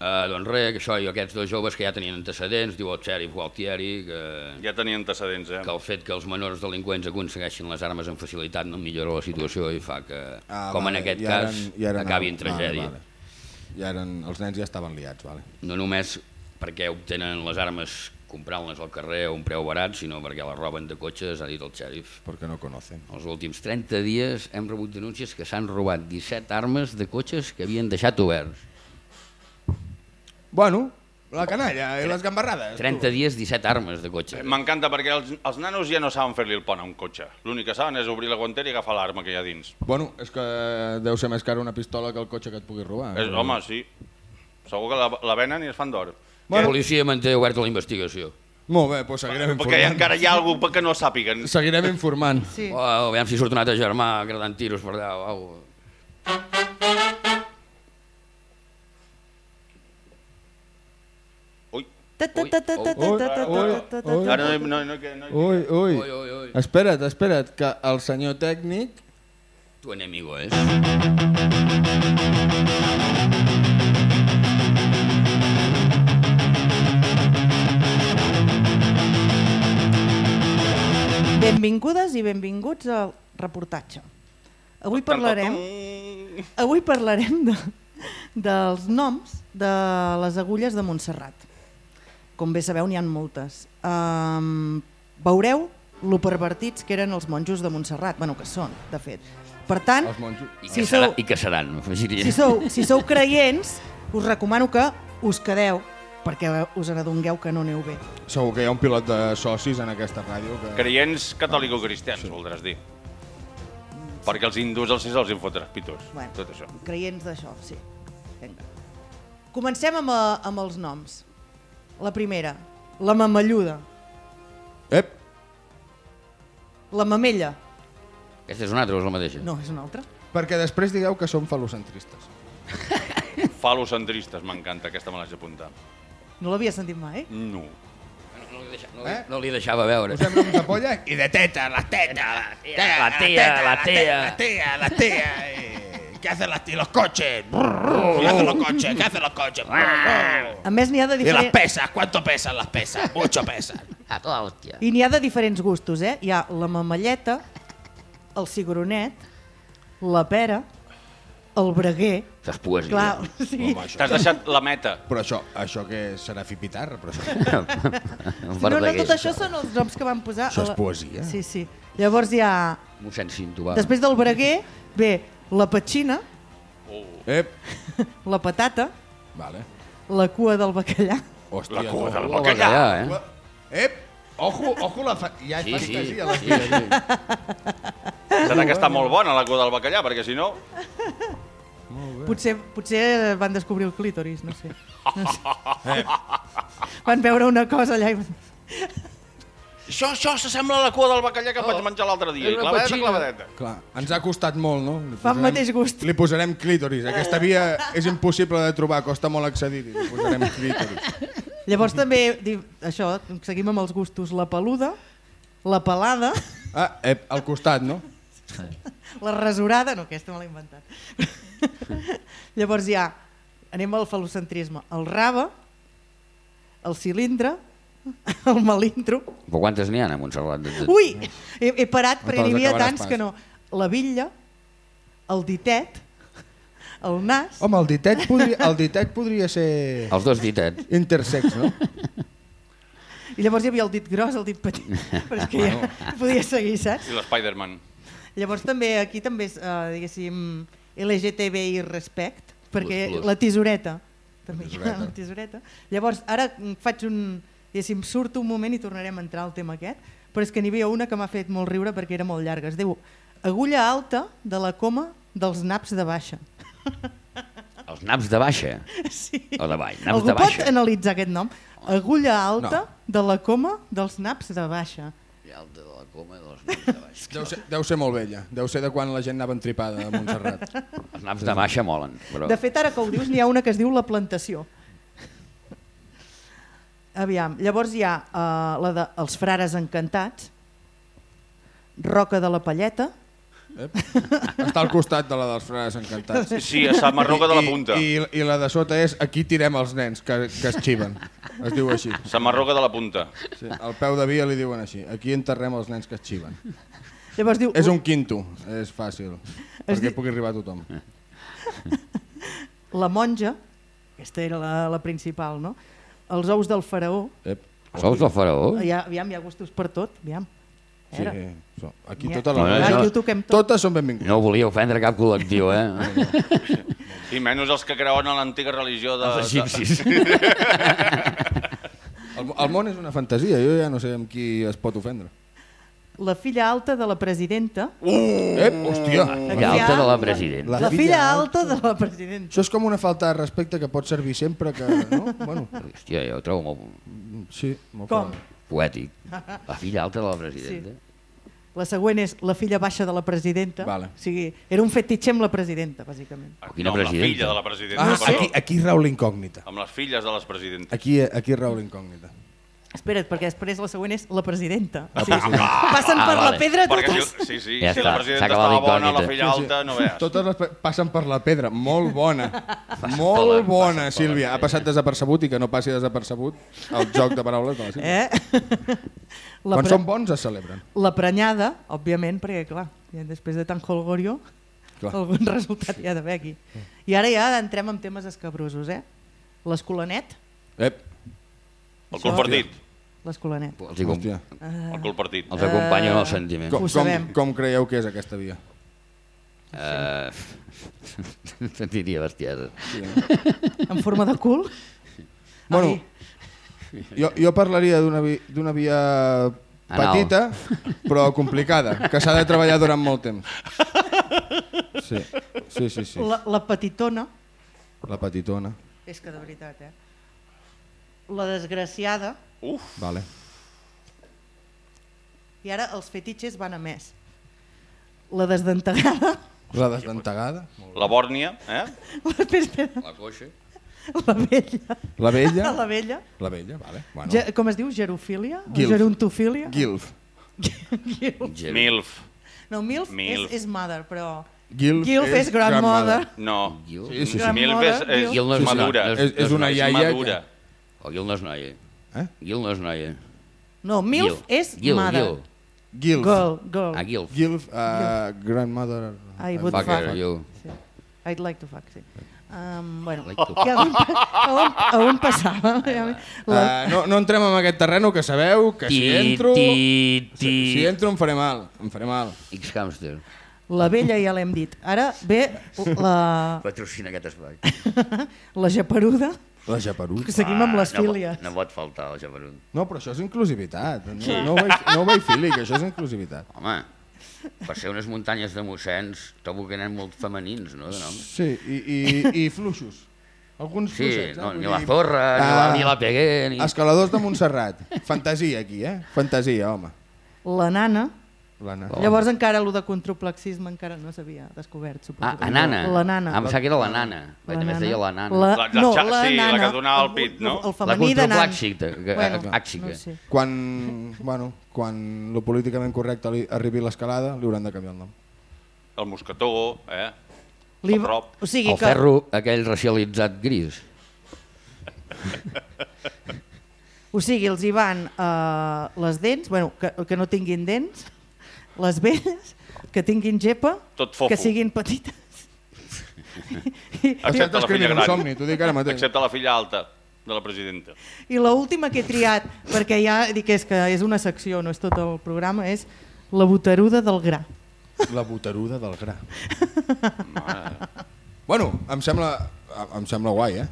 Uh, doncs res, que això i aquests dos joves que ja tenien antecedents, diu el xèrif Gualtieri, que, Ja tenia antecedents, eh? que el fet que els menors delinqüents aconsegueixin les armes amb facilitat no millora la situació i fa que, Ah, com vale, en aquest ja cas, eren- ja eren- acabi en vale, tragèdia. vale. Ja eren, els nens ja estaven liats, vale. No només perquè obtenen les armes comprant-les al carrer a un preu barat, sinó perquè les roben de cotxes, ha dit el xèrif. Perquè no conocen. Els últims 30 dies hem rebut denúncies que s'han robat 17 armes de cotxes que havien deixat oberts. Bueno, la canalla i les gambarrades. 30 dies, 17 armes de cotxes. M'encanta perquè els, els nanos ja no saben fer-li el pont a un cotxe. L'únic que saben és obrir la guantera i agafar l'arma que hi ha dins. Bueno, és que deu ser més cara una pistola que el cotxe que et pugui robar. És, home, sí. Segur que la, la venen i es fan d'or. La policia manté oberta la investigació. Molt bé, doncs seguirem Perquè informant. encara hi ha algú que no sàpiguen. Seguirem informant. Sí. Oh, aviam si surt un altre germà gradant tiros per allà. Au. Ui, Ta, ta, ta, ta, ta, ta, Ui, ta, ta, ui, ta, ta, ta, ui. ta. Ui, ui. Espera't, espera't, que el senyor tècnic... Tu enemigo és. Benvingudes i benvinguts al reportatge. Avui parlarem, avui parlarem de, dels noms de les agulles de Montserrat. Com bé sabeu, n'hi ha moltes. Um, veureu lo pervertits que eren els monjos de Montserrat, bueno, que són, de fet. Per tant, Els monjos... I que, Si serà, sou- I que seran, afegiria. si sou, si sou (laughs) creients, us recomano que us quedeu perquè us n'adongueu que no aneu bé. Segur que hi ha un pilot de socis en aquesta ràdio que... Creients catòlico-cristians, voldràs dir. Perquè els hindús els sis els infotràs pitos. Bueno. Tot això. Creients d'això, sí. Vinga. Comencem amb, a, amb els noms. La primera, la mamelluda, Ep, la mamella. Aquesta és una altra o és la mateixa? No, és una altra. perquè després digueu que som falocentristes. Falocentristes, m'encanta, aquesta me l'haig d'apuntar. No l'havia sentit mai? No. No, li deixa, no, Eh? no li deixava veure. Posem noms de polla i de teta, la teta, la teta, La tia, la tia. la tía, la tía. eh, ¿Qué hacen las tías? Los coches. ¿Qué hacen los coches? ¿Qué hacen los coches? A més, n'hi ha de Y las diferents... pesas, ¿cuánto pesan las pesas? Mucho pesan. A tota hòstia. I n'hi ha de diferents gustos, eh? Hi ha la mamelleta, el cigronet, la pera, el breguer... És poesia. Clar, sí. Home, això, T'has deixat la meta. però això, això que serà fipitarra, però això... (laughs) Un No, no, tot això són els noms que van posar... Això a és la- poesia. Sí, sí. Llavors hi ha... Mossèn Cintobar. Després del breguer ve la petxina, Ep, (laughs) la patata, vale. la cua del bacallà, Hòstia, La cua del Oh, bacallà. bacallà, eh? Ep, ojo, ojo la fa... Ja Sí, és sí, fantasia, la sí, sí. Serà que està molt bona la cua del bacallà, perquè si no... Potser, potser van descobrir el clítoris, no sé. No sé. (laughs) Van veure una cosa allà i. Això, això s'assembla a la cua del bacallà que em vaig menjar l'altre dia. Una clavadeta, petxina. clavadeta. Clar, ens ha costat molt, no? Li Fa el mateix gust. Li posarem clítoris. Aquesta via és impossible de trobar, costa molt accedir-hi. Li posarem clítoris. Llavors també, di- això, seguim amb els gustos, la peluda, la pelada, Ah, eh, al costat, no? la rasurada, no, aquesta me l'he inventat. Llavors ja, anem al falocentrisme, el rave, el cilindre, (laughs) el melindro, Però quantes n'hi ha a Montserrat? De- de- Ui, he, he parat perquè n'hi havia tants pas. que no. La bitlla, el ditet, el nas, Home, el ditet podria, el ditet podria ser Els dos ditets. intersex, no? i llavors hi havia el dit gros, el dit petit, (laughs) però és que ja podia seguir, saps? I l'Spiderman. Llavors també aquí també és, uh, diguéssim, LGTBI respect, perquè Plus, plus. la tisoreta, també hi ha tisoreta. la tisoreta. Llavors ara faig un, diguéssim, surto un moment i tornarem a entrar al tema aquest, però és que n'hi havia una que m'ha fet molt riure perquè era molt llarga. Es diu agulla alta de la coma dels naps de baixa. (laughs) Els naps de baixa. Sí. O de baix, naps Algú de baixa. pot analitzar aquest nom? Agulla alta de la coma dels naps de baixa. I alta de la coma dels naps de baixa. (laughs) Deu ser, deu ser molt vella. Deu ser de quan la gent anava entripada a Montserrat. Els naps de baixa molen. Però... De fet, ara que ho dius, n'hi ha una que es diu La Plantació. Aviam, llavors hi ha uh, la de Els Frares Encantats, Roca de la Palleta, Està al costat de la dels frares encantats. Sí, sí, a Samarroca de la punta. I, i, I la de sota és aquí tirem els nens que, que es xiven. Es diu així. Samarroca de la punta. Sí, al peu de via li diuen així. Aquí enterrem els nens que es xiven. llavors diu... És un quinto, és fàcil. Perquè di- pugui arribar a tothom. La monja, aquesta era la, la principal, no? Els ous del faraó, Ep. Sous del faraó? hi ha, aviam, hi ha gustos per tot, aviam. Sí, Era. aquí N'hi ha- totes No, les no, Aquí no. ho toquem tot. totes són benvingudes. No volia ofendre cap col·lectiu, eh? I menys els que creuen en l'antiga religió de... Els egipcis. El, el món és una fantasia, jo ja no sé amb qui es pot ofendre. La filla alta de la presidenta, Ep, hòstia! I alta de la presidenta. la, filla alta de la presidenta. Això és com una falta de respecte que pot servir sempre que... No? (laughs) Bueno, Hòstia, jo ho trobo molt sí, molt Com? poètic. (laughs) La filla alta de la presidenta. La següent és la filla baixa de la presidenta. Vale. O sigui, era un fetitxe amb la presidenta, bàsicament. O quina no, amb la presidenta? filla de la presidenta. Ah, aquí, aquí rau l'incògnita. Amb les filles de les presidentes. Aquí, aquí rau l'incògnita. Espera't, perquè després la següent és la presidenta. La Sí. presidenta. Passen Ah, per la vale. pedra Perquè totes. si, sí, sí, Ja si està, la presidenta estava bona, la filla alta, no veus. Totes les passen per la pedra, molt bona. (laughs) molt bona, Sílvia. Ha passat desapercebut i que no passi desapercebut el joc de paraules de la Sílvia. Eh? (laughs) La, Quan pre són bons es celebren. la prenyada, òbviament, perquè clar, després de tant holgorio, Clar. algun resultat hi ha d'haver aquí. I ara ja entrem en temes escabrosos, eh? L'escolanet, Ep, El cul partit. L'escolanet. Els, hi com... hòstia. El cul partit. els acompanyo en el sentiment. Com, com, com creieu que és aquesta via? Uh, (laughs) diria bestiesa. En forma de cul? Bueno, Ai, jo, jo parlaria d'una vi, d'una via Anal. petita, però complicada, que s'ha de treballar durant molt temps. Sí, sí, sí. sí. la, la petitona, La petitona. és que de veritat, eh? La desgraciada, Uf, Vale. i ara els fetitxes van a més. La desdentegada, La desdentegada. la bòrnia, eh? (laughs) espera, espera, La coixa. la vella, La vella. la vella, La vella, vale. Bueno. Ge com es diu? Gerofília? O Guilf. gerontofília? Gilf. Guilf. Gel. Milf. No, MILF, Milf. És, és mother, però... Gilf, Gilf és grandmother. No. Gil. Sí, sí, sí. Grandmother, Milf és, és, Gil. Gil no és madura. és- És, és una És iaia madura. O Gil no és noia. Eh? Gil no és noia. No, MILF Gil. és Gil, mother. Gil. Gilf. Girl, girl. Ah, Gil. Gilf, uh, grandmother... I would Fucker, fuck. you. Sí. I'd like to fuck, sí. Um, bueno, Like to I a on, a on, on passava? (laughs) La, Uh, no, no entrem en aquest terreno que sabeu que si Ti, entro... ti, Si, ti. si entro em faré mal, em faré mal. X-Hamster. la vella ja l'hem dit. Ara ve la, Patrocina aquest espai. (laughs) la japeruda, La japerut. que seguim amb les Ah, no, pot- fílies. No pot faltar el japerut. No, però això és inclusivitat. No, no, ho veig, no ho veig fili, que això és inclusivitat. Home, Per ser unes muntanyes de mossens, trobo que nen molt femenins, no, de nom? Sí, i, i, i fluixos. Alguns Sí, fluixets. no, eh? ni la dir, Zorra, ni la, ah, ni la Pegué, ni... Escaladors de Montserrat. Fantasia aquí, eh? Fantasia, home. La nana, L'Anna. Oh. llavors encara el de controplexisme encara no s'havia descobert, suposo. Ah, a nana. La nana. Ah, em pensava que era la nana. La També es deia la nana. La, La- la no, xa- la sí, la nana. que donava el pit, El- no? El La femení nan. controplàxica. Que, Bueno, àxica. no sé. Quan, bueno, quan lo políticament correcte li, arribi a l'escalada, li hauran de canviar el nom. El mosquetó, eh? Li... El rop. O sigui El que... ferro, aquell racialitzat gris. O sigui, els hi van uh, les dents, bueno, que, que no tinguin dents, les velles, que tinguin gepa, Tot fofo. que siguin petites. (laughs) I, Excepte la filla gran. somni, dic ara mateix. Excepte la filla alta de la presidenta. I l'última que he triat, perquè ja dic que és, que és una secció, no és tot el programa, és la boteruda del gra. La boteruda del gra. bueno, em sembla, em sembla guai, eh?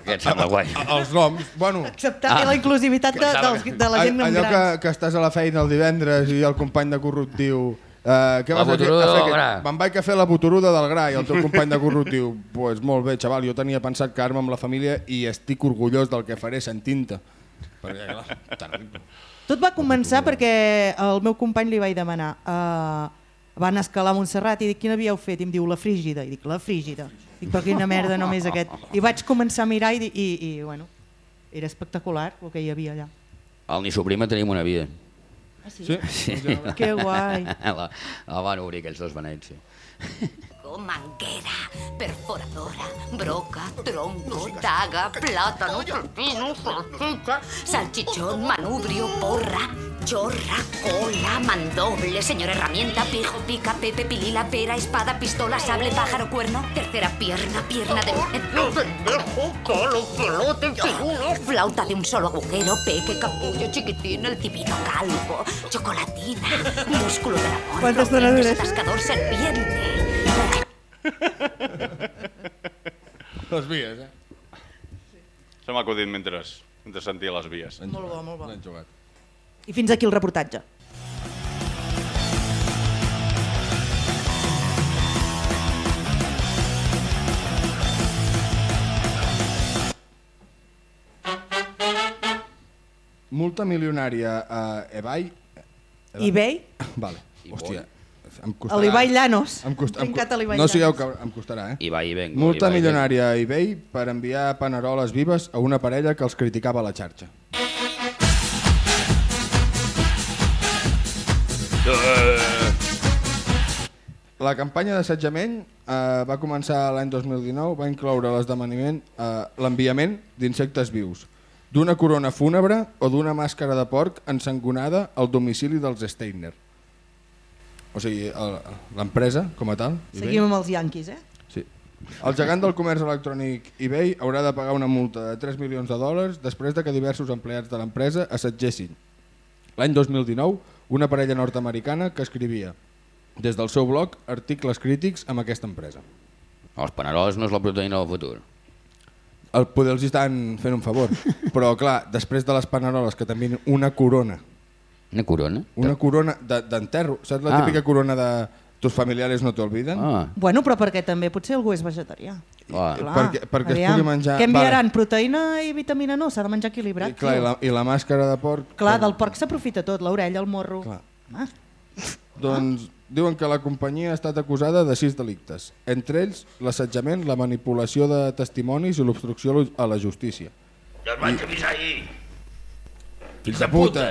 El que et sembla guai. Els noms, bueno... Acceptar Ah. la inclusivitat de, dels, que- de la gent amb Allò que, que estàs a la feina el divendres i el company de currut diu Uh, què La vas a fer? a aquest-. Me'n vaig a fer la boteruda del gra i el teu company de currut diu pues molt bé, xaval, jo tenia pensat quedar-me amb la família i estic orgullós del que faré sentint-te. Perquè, clar, terrible. Tot va començar perquè al meu company li vaig demanar uh, van escalar a Montserrat i dic quina havíeu fet? I em diu la frígida. I dic la frígida. Dic però quina merda només aquest. I vaig començar a mirar i, i, i bueno, era espectacular el que hi havia allà. Al Nisso Prima tenim una via. Ah, sí? Sí? Sí. Que guai. (laughs) La, la van obrir aquells dos benets, sí. Manguera, perforadora, broca, tronco, daga, plátano, pepino, salchicha, salchichón, manubrio, porra, chorra, cola, mandoble, señor herramienta, pijo, pica, pepe, pilila, pera, espada, pistola, sable, pájaro, cuerno, tercera pierna, pierna de... pendejo, colo, pelote, figura, flauta de un solo agujero, peque, capullo, chiquitín, el divino calvo, chocolatina, músculo del amor, ¿Cuántas donaduras? atascador, serpiente... (laughs) Les vies, eh? Se m'ha acudit mentre, mentre sentia les vies. Molt bo, molt bo. L'han jugat. I fins aquí el reportatge. Multa milionària a eBay. eBay? Vale. Hòstia, em A costarà... l'Ibai Llanos. Em cost, em, no sigueu que em costarà, eh? I va i vengo. Multa i va i milionària a eBay per enviar paneroles vives a una parella que els criticava a la xarxa. La campanya d'assetjament eh, va començar l'any 2019, va incloure l'esdeveniment eh, l'enviament d'insectes vius, d'una corona fúnebre o d'una màscara de porc ensangonada al domicili dels Steiner. O sigui, l'empresa, com a tal. eBay, Seguim amb els Yankees, eh? Sí. El gegant del comerç electrònic eBay haurà de pagar una multa de 3 milions de dòlars després de que diversos empleats de l'empresa assetgessin. L'any 2019, una parella nord-americana que escrivia des del seu blog articles crítics amb aquesta empresa. Els paneroles no és la proteïna del futur. El poder els estan fent un favor, (laughs) però clar, després de les paneroles que també una corona, Una corona? una corona de- d'enterro, saps la Ah. típica corona de tus familiares no te olviden? Ah, Bueno, però perquè també potser algú és vegetarià. clar. Clar, Perquè- perquè es pugui menjar- Què enviaran? Vale. Proteïna i vitamina no? S'ha de menjar equilibrat. I, clar, i, la, I la màscara de porc... Clar, del porc s'aprofita tot, l'orella, el morro. Clar. Ah, Doncs diuen que la companyia ha estat acusada de sis delictes, entre ells l'assetjament, la manipulació de testimonis i l'obstrucció a la justícia. Ja us vaig avisar ahir. Fills de puta!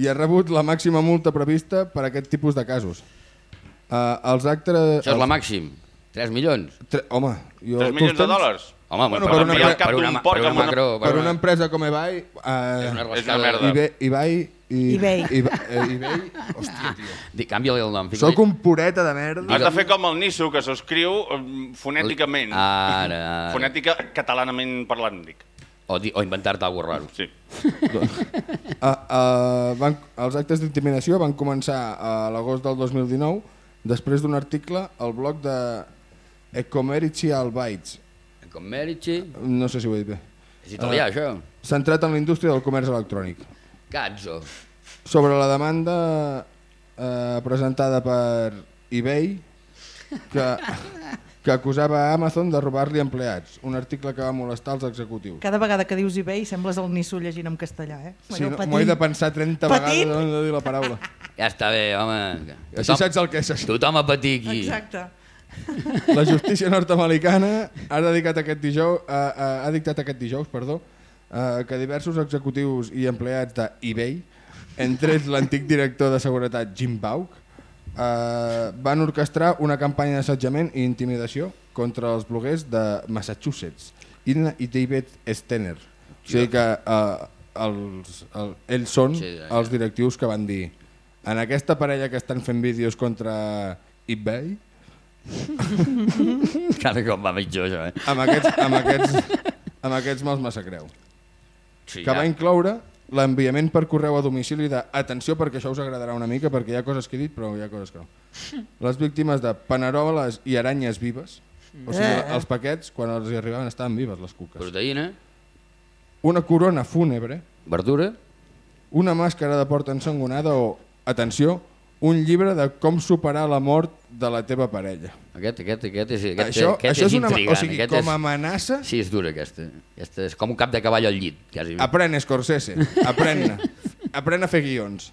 I ha rebut la màxima multa prevista per aquest tipus de casos. Uh, els actes... Això és la màxim. 3 milions. Tre... Home, jo... 3 tu milions de dòlars? Home, Bueno, per, per per, una una, per, cap una, per una una- macro... Per una empresa com eBay... És una Uh, És una merda. eBay, eBay, i, eBay. eBay, eh, eBay, hòstia, tio. Di, canvia-li el nom. fica-li- Soc un pureta de merda. Has de fer com el Nisso, que s'escriu eh, fonèticament. Ara, ara. Fonètica catalanament parlant, dic. O, di, o inventar-te alguna raro. Sí. Uh, (laughs) uh, van, els actes d'intimidació van començar a l'agost del 2019 després d'un article al blog de Ecomerici Albaits, Com Merici... no sé si ho he dit bé, És italià, Ah. això. centrat en la indústria del comerç electrònic. Cazzo. Sobre la demanda eh, presentada per eBay que, (laughs) que acusava a Amazon de robar-li empleats, un article que va molestar els executius. Cada vegada que dius eBay sembles el Nisso llegint en castellà, eh? Sí, no. M'ho he de pensar 30 Petit. vegades on he de dir la paraula. (laughs) Ja està bé, home. Així saps el que és. Tothom a patir aquí. Exacte. (laughs) La justícia nord-americana ha dedicat aquest dijous, ha, ha, ha dictat aquest dijous, perdó, eh, que diversos executius i empleats d'eBay, entre ells l'antic director de seguretat Jim Bauk, eh, van orquestrar una campanya d'assetjament i intimidació contra els bloguers de Massachusetts, Ina i David Stener. O sigui que eh, els, el, ells són Sí, ja, ja. els directius que van dir en aquesta parella que estan fent vídeos contra eBay, (laughs) Cada cop va pitjor, això, eh? amb aquests, amb aquests, amb aquests me'ls massacreu. Sí, Que va incloure l'enviament per correu a domicili de atenció perquè això us agradarà una mica perquè hi ha coses que he dit però hi ha coses que no. (laughs) Les víctimes de paneroles i aranyes vives, o sigui, Eh, eh. els paquets quan els hi arribaven estaven vives les cuques. Proteïna, Una corona fúnebre, verdura, una màscara de porta ensangonada o, atenció, un llibre de com superar la mort de la teva parella. aquest, aquest, aquest és, aquest, això aquest això és, una, intrigant. o sigui, aquest com és... a amenaça, Sí, és dura aquesta. aquesta. És com un cap de cavall al llit, quasi. Aprèn, Scorsese, aprèn. (laughs) aprèn a fer guions.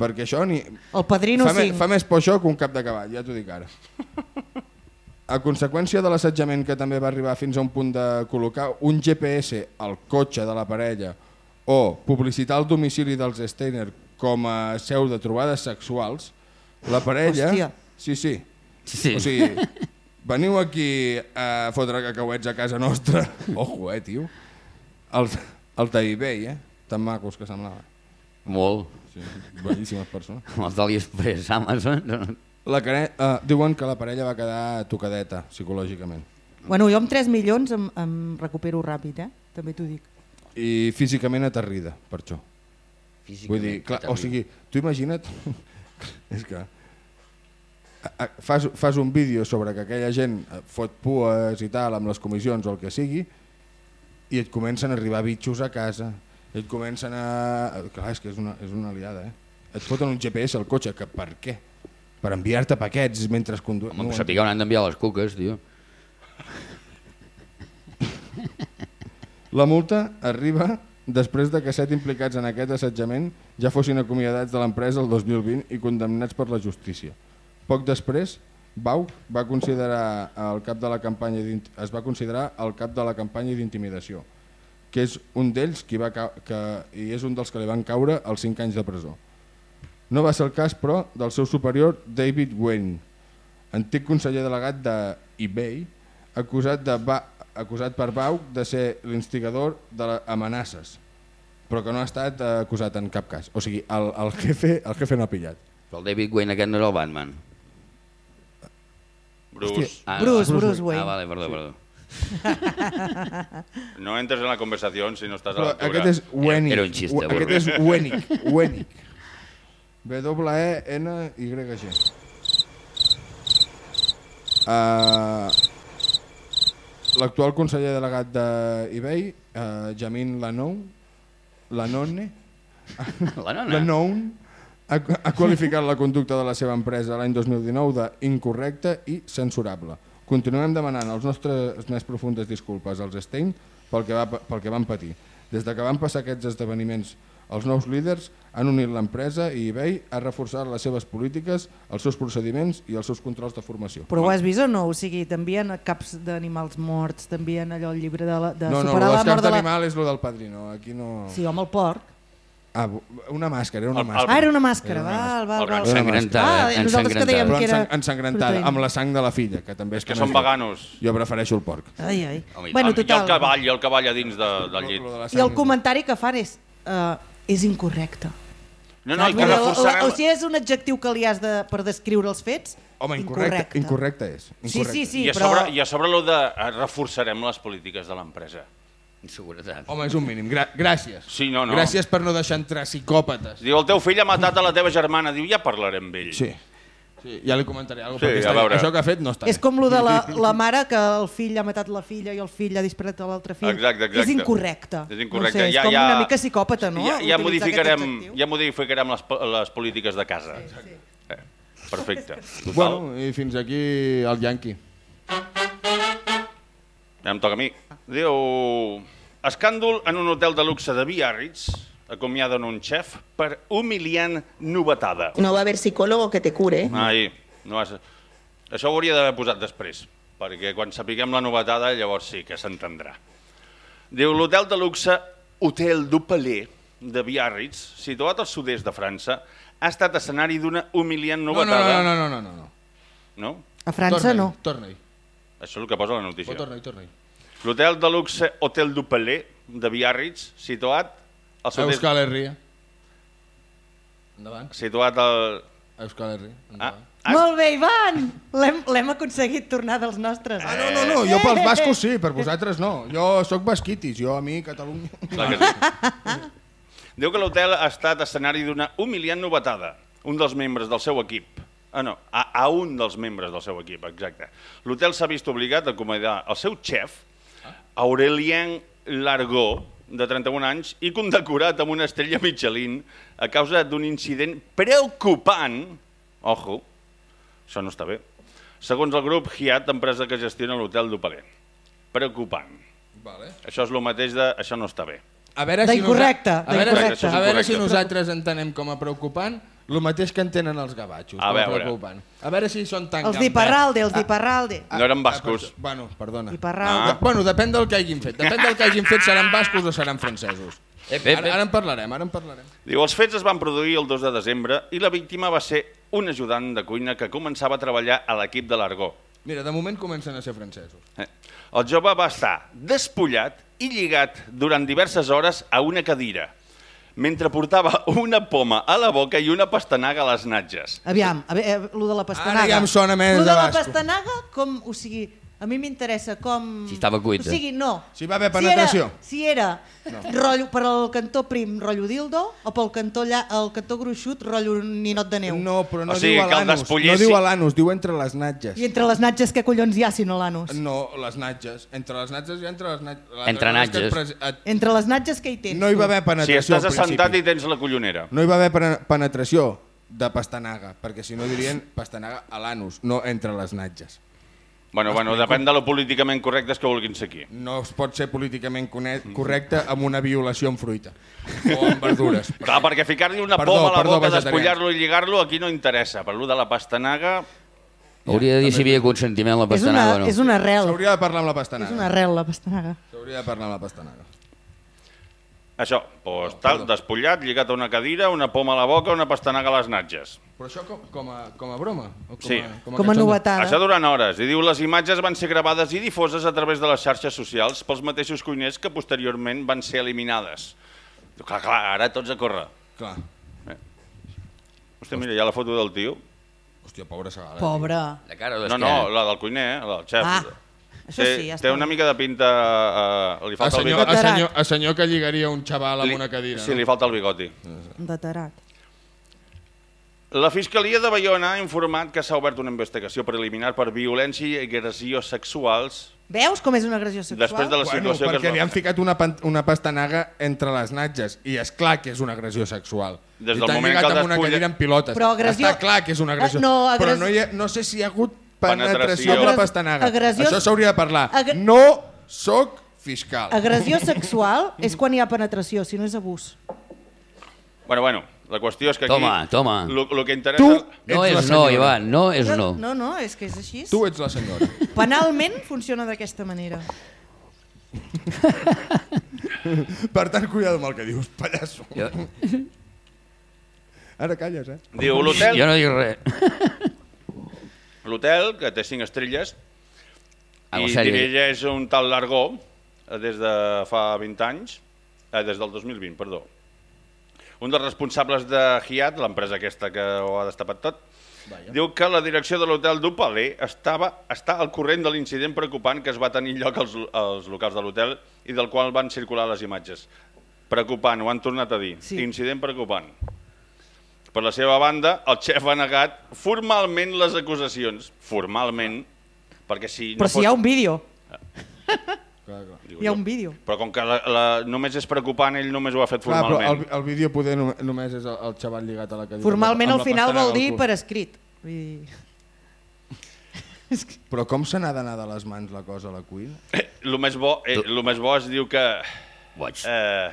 Perquè això ni... El Padrino fa, me, 5. fa més por això que un cap de cavall, ja t'ho dic ara. A conseqüència de l'assetjament que també va arribar fins a un punt de col·locar un GPS al cotxe de la parella o publicitar el domicili dels Steiner com a seu de trobades sexuals, la parella... Hòstia. Sí, sí. Sí. O sigui, veniu aquí a fotre cacauets a casa nostra. (laughs) Ojo, eh, tio. Els, els d'eBay, eh? Tan macos que semblava. Molt. Sí, bellíssimes persones. (laughs) Els d'AliExpress, Amazon... La care... uh, diuen que la parella va quedar tocadeta psicològicament. Bueno, jo amb 3 milions em, em recupero ràpid, eh? També t'ho dic. I físicament aterrida, per això. Físicament, Vull dir, clar, o sigui, tu imagina't... (laughs) és que... Fas, fas un vídeo sobre que aquella gent eh, fot pues i tal amb les comissions o el que sigui i et comencen a arribar bitxos a casa i et comencen a... Clar, és que és una, és una aliada, eh? Et foten un GPS al cotxe, que per què? Per enviar-te paquets mentre es condueix. Home, no saber on han d'enviar les cuques, tio. La multa arriba després de que set implicats en aquest assetjament ja fossin acomiadats de l'empresa el 2020 i condemnats per la justícia. Poc després, Bau va considerar el cap de la campanya es va considerar el cap de la campanya d'intimidació, que és un d'ells qui va que i és un dels que li van caure els 5 anys de presó. No va ser el cas, però, del seu superior David Wayne, antic conseller delegat de eBay, acusat, de ba acusat per Bau de ser l'instigador de les amenaces, però que no ha estat eh, acusat en cap cas. O sigui, el, el, jefe, el jefe no ha pillat. Però el David Wayne aquest no era el Batman. Bruce, Ah, Bruce, no. Bruce Wayne. Ah, vale, perdó, perdó. (laughs) no entres en la conversació si no estàs a Però l'altura. aquest és Wennick. Era un xiste, Aquest és Wennick. Wennick. W-E-N-Y-G. Uh, L'actual conseller delegat d'eBay, uh, Jamin Lanou, Lanone, La nona. Lanou, ha, ha qualificat la conducta de la seva empresa l'any 2019 d'incorrecta i censurable. Continuem demanant els nostres més profundes disculpes als Stein pel que, va, pel que van patir. Des de que van passar aquests esdeveniments, els nous líders han unit l'empresa i eBay ha reforçat les seves polítiques, els seus procediments i els seus controls de formació. Però ho has vist o no? O sigui, t'envien caps d'animals morts, t'envien allò el llibre de, la, de no, no, superar la mort caps de la... d'animal és el del padrino. Aquí no... Sí, home, el porc. Ah, una màscara, era una màscara. Ah, era una màscara, Era una val, val, val. Ensangrentada, Ah, eh? nosaltres que dèiem que era... ensang- ensangrentada, amb la sang de la filla, que també és que no són veganos. Jo prefereixo el porc. Ai, ai. Bueno, I el total. cavall, i el cavall a dins de, del llit. I el comentari que fan és... Uh, és incorrecte. No, no, i que Vull dir, reforçarem... O sigui, és un adjectiu que li has de, per descriure els fets, Home, incorrecte, incorrecte és. Sí, Incorrecte. sí, sí, I a però... sobre, i a sobre lo de eh, reforçarem les polítiques de l'empresa. Inseguretat. Home, és un mínim. Gra gràcies. Sí, no, no. Gràcies per no deixar entrar psicòpates. Diu, el teu fill ha matat a la teva germana. Diu, ja parlarem amb ell. Sí. Sí, ja li comentaré alguna Sí, cosa, perquè a està- això que ha fet no està És com lo de la, la mare que el fill ha matat la filla i el fill ha disparat a l'altre fill. Exacte, exacte. És incorrecte. És incorrecte. No sé, és ja, com ja, una mica psicòpata, no? Ja, ja, Utilitzar modificarem, ja modificarem les, les polítiques de casa. Sí, sí. Eh, perfecte. Total. Bueno, i fins aquí el Yankee. Ja em toca a mi. Diu... Escàndol en un hotel de luxe de Biarritz acomiaden un xef per humiliant novetada. No va a haber psicólogo que te cure. Ai, no has... Això ho hauria d'haver posat després, perquè quan sapiguem la novetada llavors sí que s'entendrà. Diu, l'hotel de luxe Hotel du Palais de Biarritz, situat al sud-est de França, ha estat escenari d'una humiliant No, no, novetada. no, no, no, no, no. no? A França Torna-hi, no. Torna-hi, Això és el que posa a la notícia. oh, torna-hi, torna-hi. L'hotel de luxe Hotel du Palais de Biarritz, situat al sud-est... Euskal Herria. Endavant. Situat al... Euskal Herria. Ah, Endavant. ah, Molt bé, Ivan! L'hem l'hem aconseguit tornar dels nostres. Ah, no, no, no, jo pels bascos sí, per vosaltres no. Jo sóc basquitis, jo a mi, Catalunya... Clar que sí. Diu que l'hotel ha estat escenari d'una humiliant novetada. Un dels membres del seu equip. Ah, no, a, a un dels membres del seu equip, exacte. L'hotel s'ha vist obligat a acomiadar el seu xef, Aurelien Largó, de 31 anys, i condecorat amb una estrella Michelin a causa d'un incident preocupant, ojo, això no està bé, segons el grup Hiat, empresa que gestiona l'hotel d'Hopaler. Preocupant. Vale. Això és el mateix de... Això no està bé. A veure D'incorrecte, nosa- a veure, a veure si nosaltres entenem com a preocupant el mateix que entenen els gavatxos. A veure. A veure si són tan Els d'Iparralde, els d'Iparralde. No eren bascos. per- Bueno, perdona. Iparralde. Ah. Bueno, depèn del que hagin fet. Depèn del que hagin fet, seran bascos o seran francesos. Ep, ep, Ara, ara en parlarem, ara en parlarem. Diu, els fets es van produir el 2 de desembre i la víctima va ser un ajudant de cuina que començava a treballar a l'equip de l'Argó. Mira, de moment comencen a ser francesos. Eh, El jove va estar despullat i lligat durant diverses hores a una cadira, mentre portava una poma a la boca i una pastanaga a les natges. Aviam, a veure, lo de la pastanaga. Ara ja em sona més Lo de de la pastanaga, com, o sigui, a mi m'interessa com... Si estava cuita. O sigui, no. Si va haver penetració. Si era, si era rotllo, per al cantó prim, rotllo dildo, o pel cantó, lla, el cantó gruixut, rotllo ninot de neu. No, però no O sigui, diu a que l'anus. No diu a l'anus, diu entre les natges. I entre les natges, què collons hi ha, si no l'anus? No, les natges. Entre les natges i entre les natges. Entre natges. Entre les natges, què hi tens? No hi va haver Si penetració estàs al assentat i tens la collonera. No hi va haver pene- penetració de pastanaga, perquè si no dirien pastanaga a l'anus, no entre les natges. Bueno, bueno, depèn de lo políticament correctes que vulguin ser aquí. No es pot ser políticament correcte amb una violació amb fruita o amb (laughs) verdures. Clar, perquè ficar-li una Perdó, poma a la perdó, boca, despullar-lo i lligar-lo, aquí no interessa. Per lo de la pastanaga... Hauria de dir si hi havia consentiment la És una, pastanaga o no. és una arrel. S'hauria de parlar amb la És una pastanaga. arrel, la pastanaga. S'hauria de parlar amb la pastanaga. Això, doncs, tal, despullat, lligat a una cadira, una poma a la boca, una pastanaga a les natges. Però això com, com, a, com a broma? O com Sí. A, com a, Com a novetada. Això durant hores. I diu, les imatges van ser gravades i difoses a través de les xarxes socials pels mateixos cuiners que posteriorment van ser eliminades. Diu, clar, clar, ara tots a córrer. Clar. Hòstia, mira, hi ha la foto del tio. Hòstia, pobre Segal. Eh? Pobre. De cara No, no, la del cuiner, eh, la del xef. Ah, això té, sí, ja té una mica de pinta... Uh, li A falta el senyor, a, bigoti. Veterat. senyor, a senyor que lligaria un xaval amb Li- una cadira. Sí, no? li falta el bigoti. De tarat. La Fiscalia de Bayona ha informat que s'ha obert una investigació preliminar per violència i agressió sexuals Veus com és una agressió sexual? després de la Bueno, situació que perquè es li han ficat una, pan- una pastanaga entre les natges i és clar que és una agressió sexual. Des I del t'han moment lligat que el amb una cadira en pilotes. Però agressió- Està clar que és una agressió. Eh, no, Però agres- no, ha, no sé si hi ha hagut Penetració. penetració amb la Agres- pastanaga. agressió- Això s'hauria de parlar. Agre- No sóc fiscal. Agressió sexual és quan hi ha penetració, si no és abús. Bueno, bueno, la qüestió és que aquí... Toma, toma. Lo, lo que interessa... Tu No ets la és no. Ivan, no és no. No, no, és que és així. Tu ets la senyora. Penalment funciona d'aquesta manera. (laughs) per tant, cuidado amb el que dius, pallasso. Jo, Ara calles, eh? Diu, l'hotel... jo no dic res. (laughs) L'hotel, que té 5 estrelles, Ah, i sèrio? dirigeix un tal Largó eh, des de fa 20 anys, eh, des del 2020, perdó. Un dels responsables de Hiat, l'empresa aquesta que ho ha destapat tot, Vaya. diu que la direcció de l'hotel du Palais estava, està al corrent de l'incident preocupant que es va tenir lloc als, als locals de l'hotel i del qual van circular les imatges. Preocupant, ho han tornat a dir. Sí. Incident preocupant. Per la seva banda, el xef ha negat formalment les acusacions. Formalment, perquè si Però no si hi ha un vídeo, Clar, clar. Digo hi ha un vídeo. Però com que la, la, només és preocupant, ell només ho ha fet Clar, però formalment. el, el vídeo poder nom només és el, el xaval lligat a la cadira. Formalment al final vol dir per escrit. Vull dir... (laughs) Però com se n'ha d'anar de les mans la cosa a la cuina? El més bo, eh, lo més bo es diu que... Eh,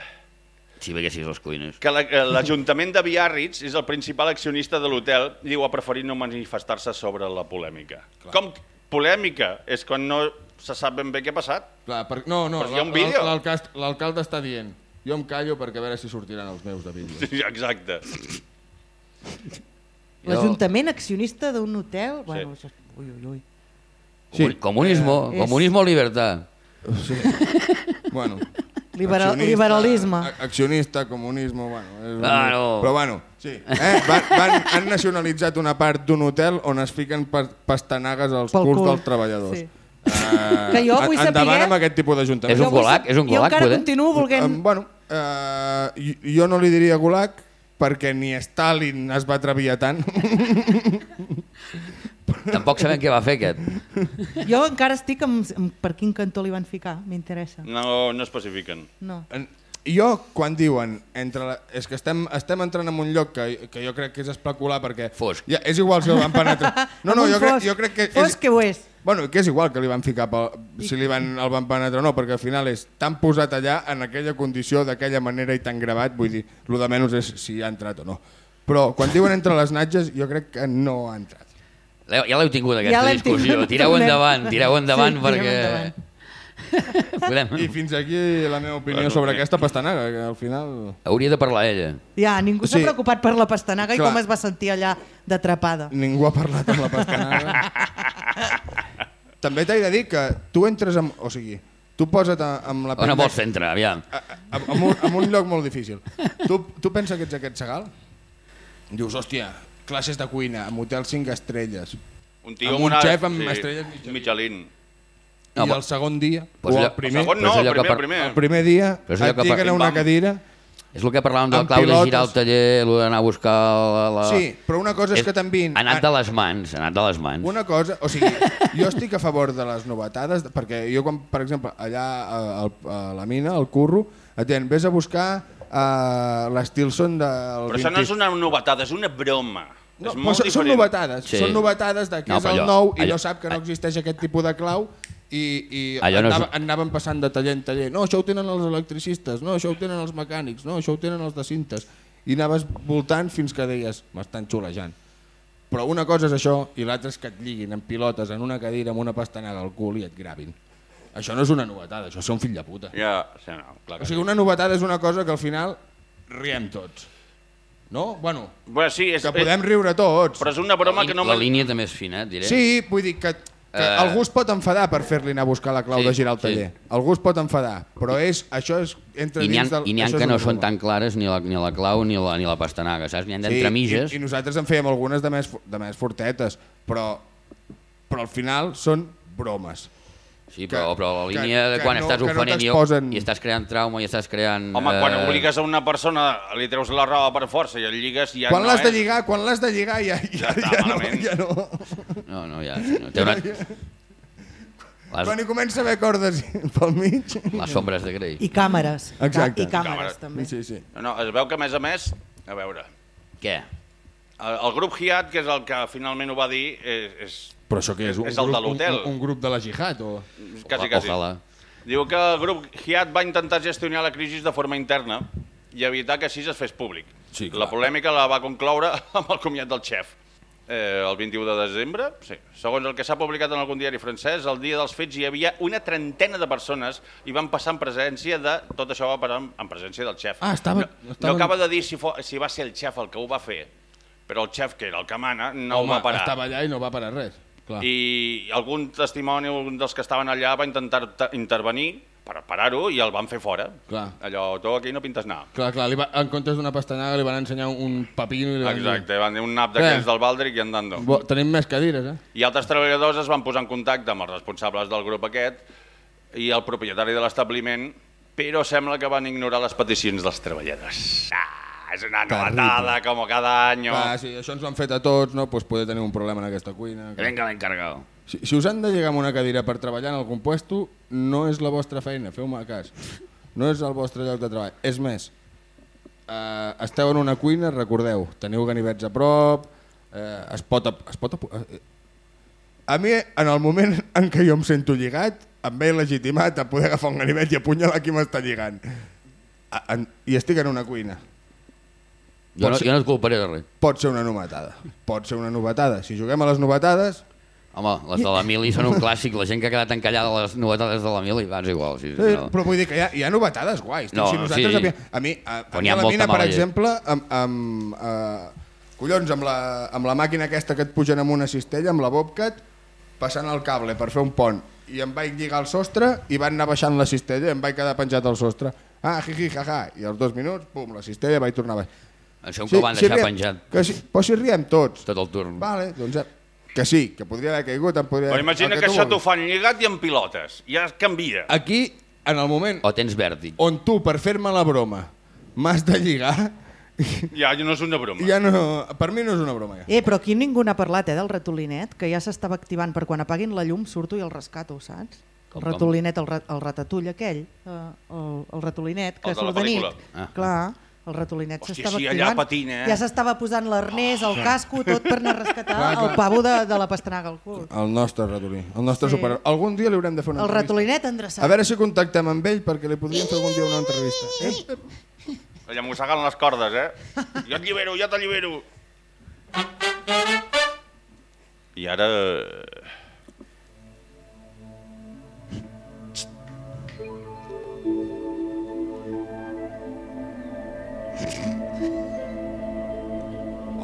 si veiessis les cuines. que la- que l'Ajuntament de Biarritz és el principal accionista de l'hotel i diu ha preferit no manifestar-se sobre la polèmica. Clar. Com polèmica? És quan no se sap ben bé què ha passat. Clar, per... No, no, Però hi ha un vídeo. l'alcalde està dient jo em callo perquè a veure si sortiran els meus de vídeos. Sí, Exacte. (laughs) L'Ajuntament accionista d'un hotel... Bueno, això... és- Ui, ui, ui. Sí. Comunismo, Eh, és- comunismo o libertad. (laughs) bueno, Libera accionista, liberalisme. Accionista, comunisme, bueno... És Claro. Però bueno, sí. Eh? Van, van, han nacionalitzat una part d'un hotel on es fiquen pa pastanagues als Pel culs cul. dels treballadors. Sí. Uh, Que jo vull Endavant saber- amb aquest tipus d'ajuntament. És un Jo gulag, és un Jo gulag, encara poder? continuo volent... Um, bueno, uh, jo, jo no li diria gulag perquè ni Stalin es va atrevir tant. (laughs) Tampoc sabem què va fer aquest. Jo encara estic amb, amb per quin cantó li van ficar, m'interessa. No, no especifiquen. No. En- Jo, quan diuen, entre la... és que estem, estem entrant en un lloc que, que jo crec que és especular perquè... Fosc. Ja, és igual si el van penetrar. (laughs) No, no, jo crec, jo crec que... Fosc que ho és. Bueno, que és igual que li van ficar pel, si li van, el van penetrar o no, perquè al final és tan posat allà en aquella condició, d'aquella manera i tan gravat, vull dir, el de menys és si ha entrat o no. Però quan diuen entre les natges, jo crec que no ha entrat. Ja l'heu tingut, aquesta Ja discussió. tingut, Tireu endavant, tireu endavant Sí, perquè... endavant. (laughs) Podem... I fins aquí la meva opinió Bueno, sobre sí. aquesta pastanaga, que al final... Hauria de parlar ella. Ja, ningú s'ha Sí. preocupat per la pastanaga i Clar. com es va sentir allà d'atrapada. Ningú ha parlat amb la pastanaga. També t'he de dir que tu entres amb... O sigui, tu posa't a- amb la On vols fer entrar, aviam. a- a- en un, en un lloc molt difícil. Tu, tu pensa que ets aquest segal? Dius, hòstia, classes de cuina, amb hotel 5 estrelles. Un tio Amb un xef amb estrelles Michelin. Michelin. No, I el segon dia, Pues o el primer, El segon no, és el primer, per- el primer. el primer dia és et que lliguen a una cadira... És el que parlàvem del Clau de girar pilotes. al taller, el d'anar a buscar la... la... Sí, però una cosa és, que t'envien... Ha anat de les mans, ha anat de les mans. Una cosa, o sigui, jo estic a favor de les novetades, perquè jo quan, per exemple, allà a, a, a la mina, al curro, et diuen, vés a buscar uh, l'Stilson del Però això no és una novetada, és una broma. No, és però són, novetades, Sí. són novetades de que No, és el allò- nou i allò- no sap que no existeix aquest tipus de clau i, i Allò no és- anava, anaven passant de taller en taller. No, això ho tenen els electricistes, no, això ho tenen els mecànics, no, això ho tenen els de cintes. I anaves voltant fins que deies, m'estan xulejant. Però una cosa és això i l'altra és que et lliguin en pilotes en una cadira amb una pastanaga al cul i et gravin. Això no és una novetada, això és un fill de puta. Ja, sí, no, clar que O sigui, una novetada és una cosa que al final riem tots. No? Bueno, Bueno, sí, és, que podem riure tots. però és una broma que no... La línia també és fina, et diré. Sí, vull dir que, que Eh. algú es pot enfadar per fer-li anar a buscar la clau Sí, de girar sí. taller. Algú es pot enfadar, però és, això és entre I n'hi ha, dins del... i n'hi ha és que no són tan clares ni la, ni la clau ni la, ni la pastanaga, saps? N'hi ha d'entremitges. I, I nosaltres en fèiem algunes de més, de més fortetes, però, però al final són bromes. Sí, però, que- però la que- línia de que quan no- estàs que no ofenent i, estàs creant trauma i estàs creant... Home, quan eh, obligues a una persona, li treus la roba per força i el lligues, ja quan no l'has de lligar, quan l'has de lligar ja, ja, Ja ja, no, ja no. No, no, ja... No, té una... Quan Les, hi comença a haver cordes (laughs) pel mig... les sombres de Grey. I càmeres. Exacte. I càmeres, Càmeres. també. Sí, sí. No, no, es veu que, a més a més, a veure, Què? el, el grup Hiat, que és el que finalment ho va dir, és, és Però això què és? Un És el grup, de l'hotel. Un, un, grup de la jihad? O... quasi, quasi. Ojalà. Diu que el grup Hiat va intentar gestionar la crisi de forma interna i evitar que així es fes públic. Sí, clar. la polèmica la va concloure (laughs) amb el comiat del xef. Eh, el 21 de desembre, sí. segons el que s'ha publicat en algun diari francès, el dia dels fets hi havia una trentena de persones i van passar en presència de... Tot això va parar en, en presència del xef. Ah, estava- no, estava- no acaba de dir si, fo, si va ser el xef el que ho va fer, però el xef, que era el que mana, no Home, ho va parar. estava allà i no va parar res. Clar. I algun testimoni un dels que estaven allà va intentar ta- intervenir per parar-ho i el van fer fora. Clar. Allò, tu aquí no pintes anar. Clar, clar, li va, en comptes d'una pastanaga li van ensenyar un pepino i li van Exacte, van dir un nap Eh. d'aquells del Baldric i andando. dir... Bo, tenim més cadires, eh? I altres treballadors es van posar en contacte amb els responsables del grup aquest i el propietari de l'establiment, però sembla que van ignorar les peticions dels treballadors. Ah. És una novetada, com cada any. Va, si això ens ho han fet a tots, no? pues poder tenir un problema en aquesta cuina. Que venga l'encargado. Si, si us han de llegar amb una cadira per treballar en algun puesto, no és la vostra feina, feu-me cas. No és el vostre lloc de treball. És més, eh, esteu en una cuina, recordeu, teniu ganivets a prop, eh, es pot... Es pot eh, a mi, en el moment (laughs) en què jo em sento lligat, em ve legitimat a poder agafar un ganivet i apunyalar qui m'està lligant. A, en, I estic en una cuina. Jo no, ser- jo no et culparé de res. Pot ser una novetada. Pot ser una novetada. Si juguem a les novetades, Home, les de la Mili són un clàssic. La gent que ha quedat encallada a les novetades de la Mili, va, és igual. Sí, Sí, no. però vull dir que hi ha, hi ha novetades guais. No, si nosaltres sí. havíem- A mi, a, a, mi ha a la mina, per exemple, amb, amb, uh, collons, amb la, amb la màquina aquesta que et pugen amb una cistella, amb la Bobcat, passant el cable per fer un pont, i em vaig lligar al sostre i van anar baixant la cistella i em vaig quedar penjat al sostre. Ah, jiji, jaja. I als dos minuts, pum, la cistella, vaig tornar baix. Això que ho van deixar riem, penjat Que sí, però si riem tots. tot el turn. Vale, doncs que sí, que podria haver caigut, em podria... Però imagina que, tu això t'ho fan lligat i amb pilotes. Ja es canvia. Aquí, en el moment O tens vèrtig. on tu, per fer-me la broma, m'has de lligar, (laughs) Ja, no és una broma. ja no, per mi no és una broma. Ja. Eh, però aquí ningú n'ha parlat, eh, del ratolinet, que ja s'estava activant per quan apaguin la llum surto i el rescato, saps? El ratolinet, el, ra el ratatull aquell, eh, el, el ratolinet, que El de la surt de nit. pel·lícula. Ah. Clar, el ratolinet s'estava sí, activant. patina, eh? Ja s'estava posant l'arnès, el casco, tot per anar a rescatar Clar, clar. el pavo de, de la pastanaga al cul. El nostre ratolí, el nostre Sí. super... Algun dia li haurem de fer una El entrevista. ratolinet endreçat. A veure si contactem amb ell perquè li podríem fer algun dia una entrevista. Eh? Allà mossegant les cordes, eh? Jo et llibero, jo t'allibero. I ara...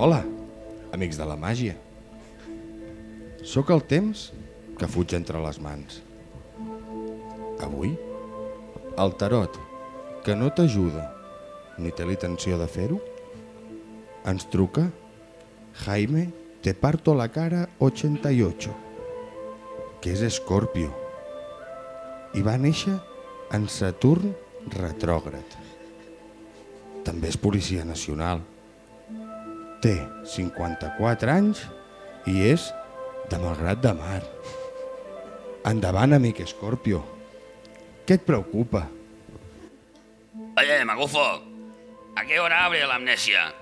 Hola, amics de la màgia. Sóc el temps que fuig entre les mans. Avui, el tarot, que no t'ajuda ni té la intenció de fer-ho, ens truca Jaime Te parto la cara 88, que és Escorpio, i va néixer en Saturn retrògrad. També és policia nacional. Té 54 anys i és de Malgrat de Mar. Endavant, amic Escorpio. Què et preocupa? Oye, Magufo, ¿a qué hora abre la amnesia?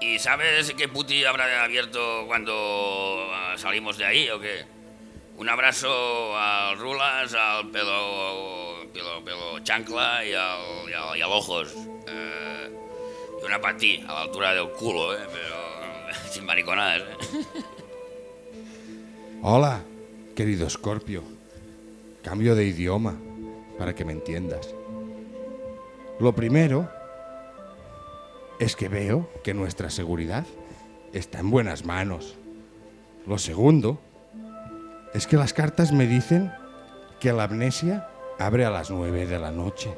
¿Y sabes qué puti habrá abierto cuando ah, salimos de ahí o qué? Un abrazo al Rulas, al pelo, pelo, pelo chancla y al, y al, y al ojos. Eh, y una para a la altura del culo, ¿eh? pero (laughs) sin mariconadas. ¿eh? Hola, querido Escorpio. Cambio de idioma para que me entiendas. Lo primero es que veo que nuestra seguridad está en buenas manos. Lo segundo es que las cartas me dicen que la amnesia abre a las 9 de la noche,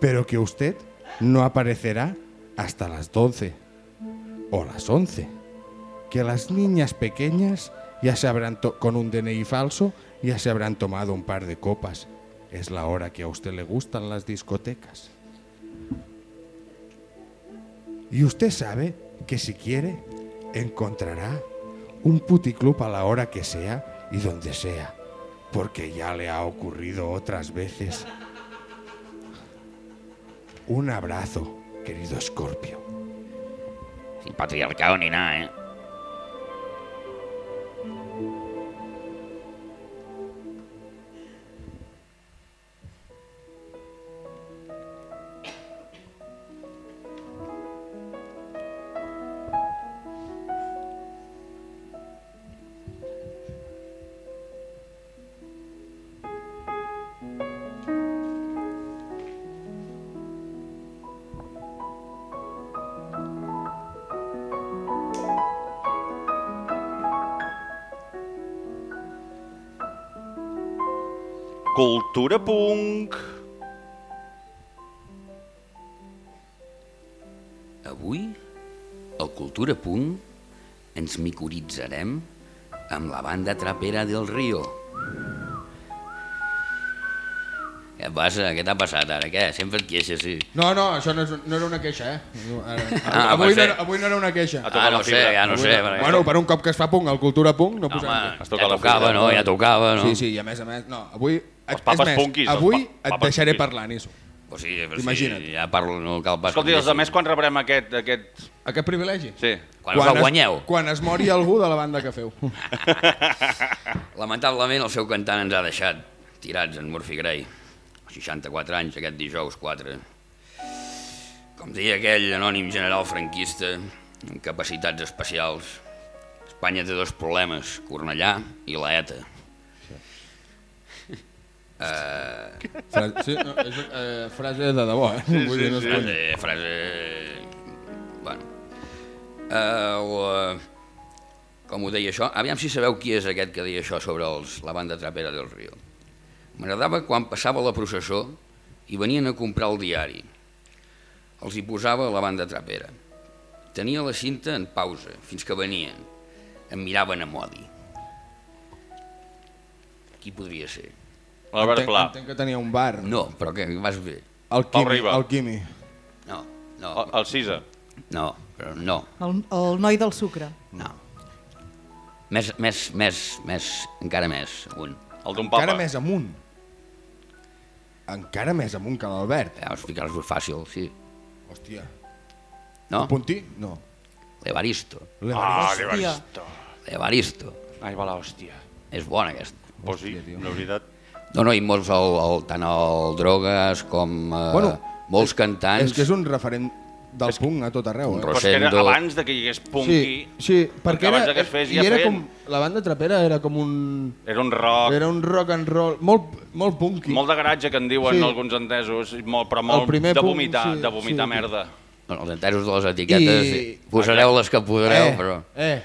pero que usted no aparecerá hasta las 12 o las 11 que las niñas pequeñas ya se habrán con un DNI falso ya se habrán tomado un par de copas. Es la hora que a usted le gustan las discotecas. Y usted sabe que si quiere encontrará un puticlub a la hora que sea y donde sea, porque ya le ha ocurrido otras veces. Un abrazo, querido Escorpio. Sin patriarcado ni nada, ¿eh? Cultura punk. Avui, al Cultura Punt, ens micoritzarem amb la banda trapera del Rio. Què passa? Què t'ha passat ara? Què? Sempre et queixes, sí. No, no, això no, és, no era una queixa, eh? Ara, Ah, avui, no, era- avui no era una queixa. Ah, no sé, ja no Avui sé. perquè- Bueno, per un cop que es fa punk, el cultura punk, no No, posem... home, Has ja tocava, no? Ja tocava, no? Sí, sí, i a més a més, no, avui... Els papes més, els avui pa- et deixaré punkis. parlar, sí, però Imagina't. Sí, ja parlo, no cal pas... Escolti, els altres quan rebrem aquest... aquest... Aquest privilegi? Sí. Quan us el guanyeu. Es, quan es mori algú de la banda que feu. (laughs) Lamentablement el seu cantant ens ha deixat tirats en Murphy Gray. 64 anys, aquest dijous 4. Com deia aquell anònim general franquista, amb capacitats especials, Espanya té dos problemes, Cornellà i la ETA. Eh, Fra sí, no, és eh, frase de debò, eh? Vull dir, no conya. frase, frase... Bueno. El, eh, com ho deia això? Aviam si sabeu qui és aquest que deia això sobre els, la banda trapera del Rio. M'agradava quan passava la processó i venien a comprar el diari. Els hi posava la banda trapera. Tenia la cinta en pausa, fins que venien. Em miraven a modi. Qui podria ser? L'Albert Pla. entenc que tenia un bar. No, però què, vas bé? El Pau Quimi. Riba. El Quimi. No, no, El, el Cisa. no, però no. El, el noi del sucre. No. Més, més, més, més, encara més, un. El d'un papa. Encara més amunt. Encara més amunt que l'Albert. Ja us ficar-vos fàcil, sí. Hòstia. No? Puntí? No. L'Evaristo. Ah, l'Evaristo. L'Evaristo. Ai, va l'hòstia. És bona aquesta. Pues sí, la veritat. No, no, i molts, el, el, tant el Drogues com eh, Bueno, molts cantants. És que és un referent del punk a tot arreu. Eh? Però és que era abans de que hi hagués punky, Sí, sí, perquè abans era, de que es fes i ja era feien. com, la banda trapera era com un... era un rock, Era un rock and roll, molt, molt punky. molt de garatge que en diuen Sí. alguns entesos, molt, però molt de punk, vomitar, sí, de vomitar sí. merda. Bueno, els entesos de les etiquetes, I- I... posareu les que podreu, eh, però, Eh,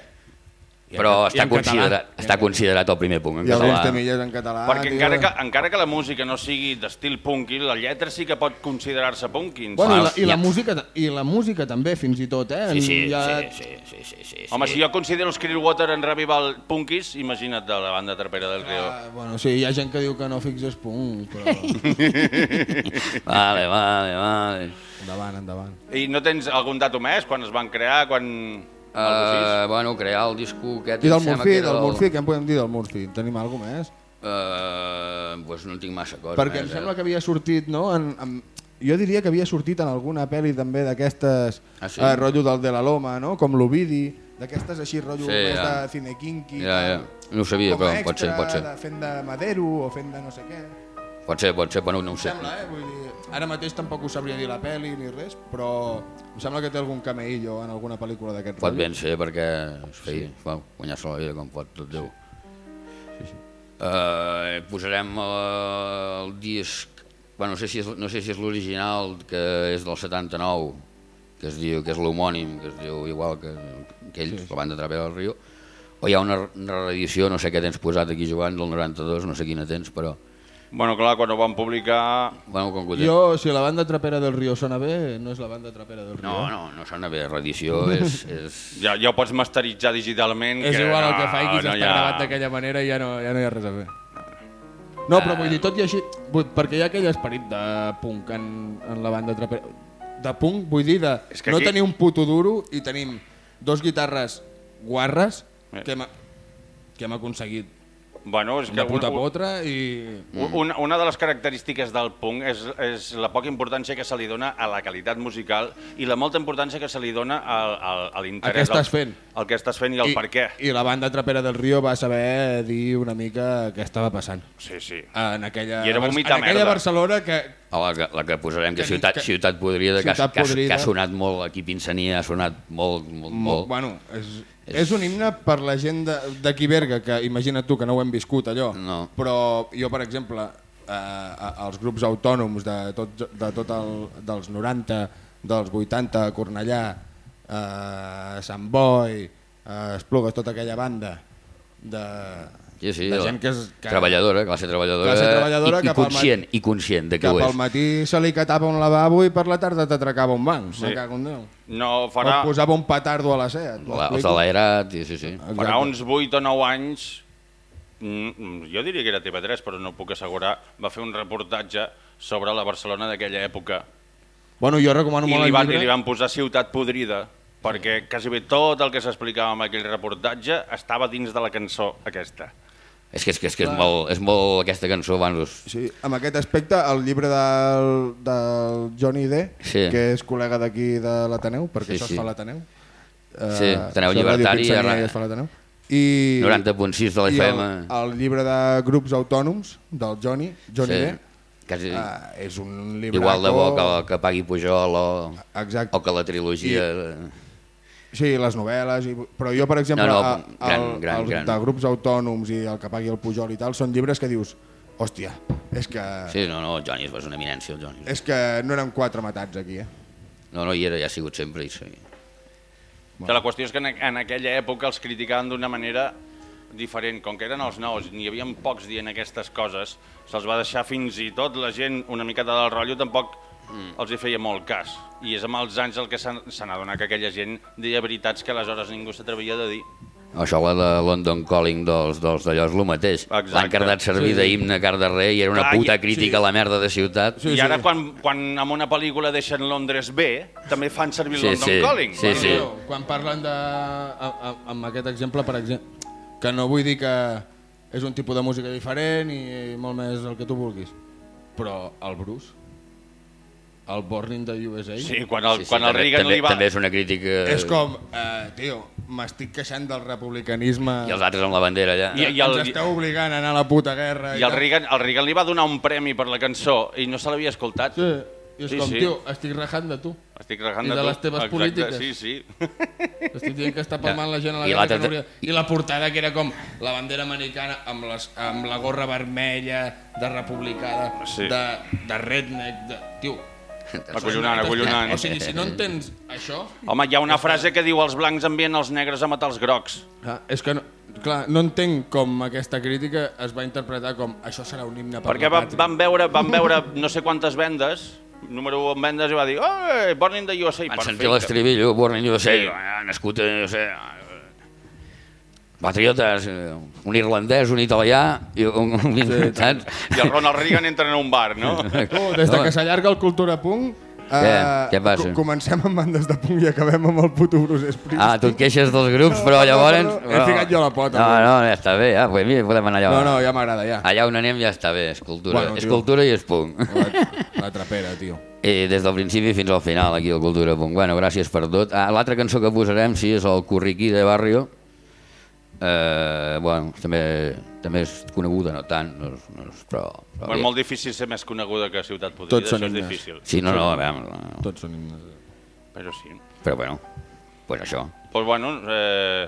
però i està, català. considerat, en està català. considerat el primer punt en I alguns català. temilles en català. Perquè tio. encara que, encara que la música no sigui d'estil punky, la lletra sí que pot considerar-se punky. Bueno, i, la, i, la ja. música, i la música també, fins i tot, eh? Sí, sí, ha- sí, sí, sí, sí, sí, Home, sí. si jo considero els Clearwater en Revival punkis, imagina't de la banda trapera del Rio. Ah, bueno, sí, hi ha gent que diu que no fixes punk, però... (laughs) Vale, vale, vale. endavant, endavant. I no tens algun dato més? Quan es van crear? Quan... Uh... Uh, bueno, crear el disco aquest... I em del sembla Murphy, que era del el- Murphy, què en podem dir del Murphy? Tenim alguna més? Uh, pues no en tinc massa cosa Perquè em més, sembla eh? que havia sortit, no? En, en, jo diria que havia sortit en alguna pel·li també d'aquestes, Ah, sí? eh, rotllo del de la Loma, no? Com l'Ovidi, d'aquestes així, rotllo Sí, més ja. de cine kinky. Ja, ja. No ho sabia, però pot ser, extra, pot ser. De, fent de Madero o fent de no sé què. Pot ser, pot ser, però no, ho sé. Sembla, eh? Vull dir, ara mateix tampoc us sabria dir la pel·li ni res, però em sembla que té algun cameillo en alguna pel·lícula d'aquest Pot ben ser, perquè es feia, sí. va, guanyar-se la vida com pot tot Déu. Sí, sí. Uh, posarem uh, el disc, bueno, no sé si és, no sé si és l'original, que és del 79, que es diu, que és l'homònim, que es diu igual que, que ells, sí, sí. la banda Trapera del Rio, o hi ha una, una reedició, no sé què tens posat aquí jugant, del 92, no sé quina tens, però... Bueno, clar, quan ho van publicar... Bueno, com que Jo, si la banda trapera del Rio sona bé, no és la banda trapera del Rio. No, no, no sona bé, reedició és... (laughs) és... Ja, ja ho pots masteritzar digitalment. És que igual el no, que facis, no està ha- gravat d'aquella manera i ja no, ja no hi ha res a fer. No, però vull dir, tot i així, vull, perquè hi ha aquell esperit de punk en, en la banda trapera. De punk, vull dir, de És que no aquí- tenir un puto duro i tenim dos guitarres guarres Eh. que hem, que hem aconseguit Bueno, és que de puta un- un- potra i... Una, una de les característiques del punk és, és la poca importància que se li dona a la qualitat musical i la molta importància que se li dona al, al, a A l'interès. què estàs del- fent? El que estàs fent i el I, per què. I la banda trapera del Rio va saber dir una mica què estava passant. Sí, sí. En aquella, I era vomitar en aquella merda. Barcelona que, Ah, la, que, la que posarem, que, Que- Ciutat, que- Ciutat Podrida, que, Ciutat que, Podrida. que ha sonat molt, aquí a Pinsania ha sonat molt, molt, Mo, molt. bueno, és, és un himne per la gent de- d'aquí Berga, que imagina't tu que no ho hem viscut allò, No. però jo, per exemple, eh, a- els grups autònoms de tot, de tot el, dels 90, dels 80, Cornellà, eh, Sant Boi, eh, Esplugues, tota aquella banda de, Sí, sí, de la- gent que és... Que, treballadora, classe treballadora, Classe treballadora i, i conscient, i conscient de que que ho pel és. matí se li catava un lavabo i per la tarda t'atracava un banc. Sí. Me cago en Déu. No, O farà, et posava un petardo a la set. La, els de l'Aerat, sí, sí, sí. farà uns 8 o 9 anys mm, jo diria que era TV3, però no ho puc assegurar, va fer un reportatge sobre la Barcelona d'aquella època Bueno, jo recomano i molt li, el van, i llibre. li van posar Ciutat Podrida perquè quasi bé tot el que s'explicava en aquell reportatge estava dins de la cançó aquesta. És que és, que és, que és, molt, és molt aquesta cançó, bueno, és, Sí, amb aquest aspecte, el llibre del, del Johnny D, Sí. que és col·lega d'aquí de l'Ateneu, perquè Sí, això sí. es fa a l'Ateneu. Sí, Ateneu Llibertari i i a ara- es fa a l'Ateneu. I, 90.6 de la i FM. el, el llibre de grups autònoms del Johnny, Johnny Sí. D, quasi uh, és un llibre... igual de bo que, que pagui Pujol o, Exacte. o que la trilogia... Sí, les novel·les, i... però jo, per exemple, No, no, a- gran, el, gran, el gran. de grups autònoms i el que pagui el Pujol i tal, són llibres que dius, hòstia, és que, Sí, no, no, el Johnny és una eminència, el Johnny. és que no eren quatre matats aquí, eh? No, no, hi era, ja ha sigut sempre. I sí. Que la qüestió és que en, en aquella època els criticaven d'una manera diferent. Com que eren els nous, n'hi havia pocs dient aquestes coses, se'ls va deixar fins i tot la gent una miqueta del rotllo, tampoc mm. els hi feia molt cas. I és amb els anys el que n'ha adonat que aquella gent deia veritats que aleshores ningú s'atrevia de dir. Això la de London Calling dels, dels d'allò és el mateix. Exacte. L'han cardat servir Sí. sí. d'himne a Cardarrer i era una Clar, i- puta crítica sí. a la merda de ciutat. Sí, I ara sí. quan, quan en una pel·lícula deixen Londres bé, també fan servir Sí, London sí. Calling. Sí, sí. Bueno, Quan parlen de... a- a- Amb aquest exemple, per exemple, que no vull dir que és un tipus de música diferent i molt més el que tu vulguis, però el Bruce, el Born in the USA, Sí, quan el, Sí, sí, quan el també, Reagan també, li va... també és una crítica... és com, eh, tio, m'estic queixant del republicanisme, I els altres amb la bandera allà. I- i el- ens esteu obligant a anar a la puta guerra. I el tal. Reagan, el Reagan li va donar un premi per la cançó i no se l'havia escoltat. Sí, i és Sí, com, sí. tio, estic rajant de tu. Estic regant I de tu. les teves Exacte, polítiques. Sí, sí. (laughs) Estic dient que està palmant la gent a la I guerra que no hauria... I la portada que era com la bandera americana amb, les, amb la gorra vermella de republicana, Sí. de, de redneck, de... Tio, Acollonant, acollonant. o sigui, si no entens això... Home, hi ha una frase que diu els blancs envien els negres a matar els grocs. Ah, és que no, clar, no entenc com aquesta crítica es va interpretar com això serà un himne per Perquè la va, pàtria. van, veure, van veure no sé quantes vendes, número 1 en vendes, i va dir oh, Born in the USA, Van sentir l'estribillo, Born in USA, Sí. eh, nascut, eh, no sé, patriotes, eh, un irlandès, un italià i un, un sí? I el Ronald Reagan entra en un bar, no? Tu, (laughs) des de que s'allarga el Cultura Punk, eh, Què passa? co- comencem amb bandes de punk i acabem amb el puto Bruce Springsteen. Ah, tu et queixes dels grups, No, però no, llavors... perdó, he ficat jo la pota, No, no, ja està bé, ja, pues mira, podem anar allà. No, no, ja m'agrada, ja. Allà on anem ja està bé, és cultura. Bueno, és cultura i és punk. La, la trapera, tio. (laughs) I des del principi fins al final, aquí al Cultura Punk. Bueno, gràcies per tot. Ah, L'altra cançó que posarem, sí, és el Curriquí de Barrio. Eh, bueno, també, també és coneguda, no tant, no, és- no, és- però... però Bueno, molt difícil ser més coneguda que Ciutat Podrida, Tots són això és himnes. difícil. Sí, no, no, a veure, no, Tots són himnes. Però sí. però bueno, pues això. Doncs bueno, eh,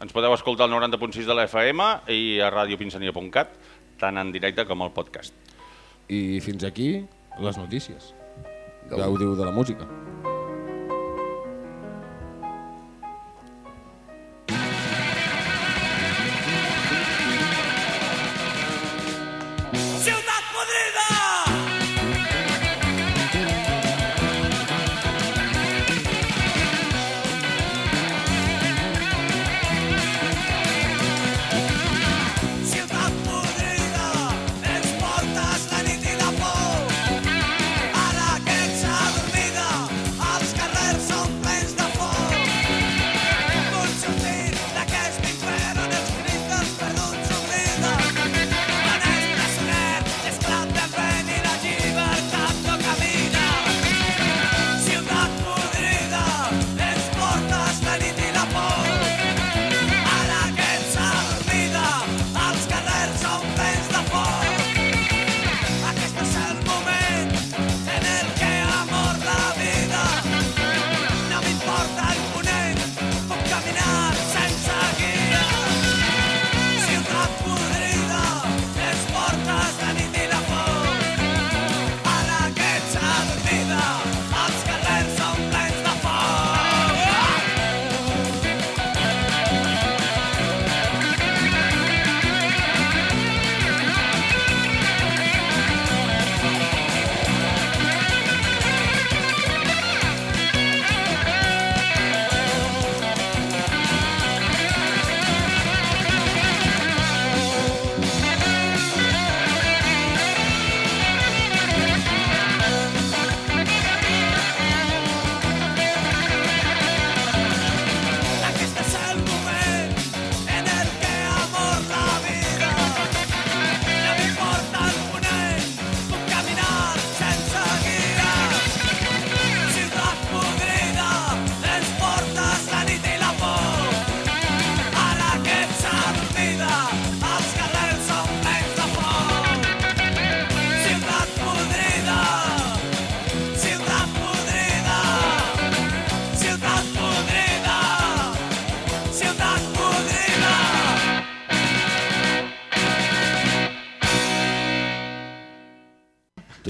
ens podeu escoltar al 90.6 de la FM i a radiopinsania.cat, tant en directe com al podcast. I fins aquí les notícies. Gaudiu de la música.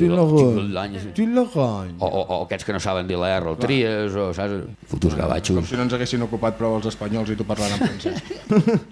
Tinc la l'any. Tinc la. O, o, o aquests que no saben dir la R, el tries, o saps? Futus Com gavatxos. si no ens haguessin ocupat prou els espanyols i tu parlant en francès. (laughs)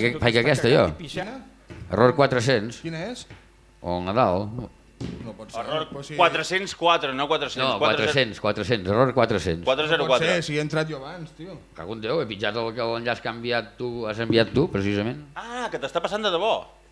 Faig, faig aquesta jo. Error 400. Quina és? O el Nadal. No pot ser. Error Però si- 404, no 400. No, 400, 400, error 400. No pot 404. ser, si he entrat jo abans, tio. Cago en Déu, he pitjat el que l'enllaç que has enviat tu, has enviat tu, precisament. Ah, que t'està passant de debò.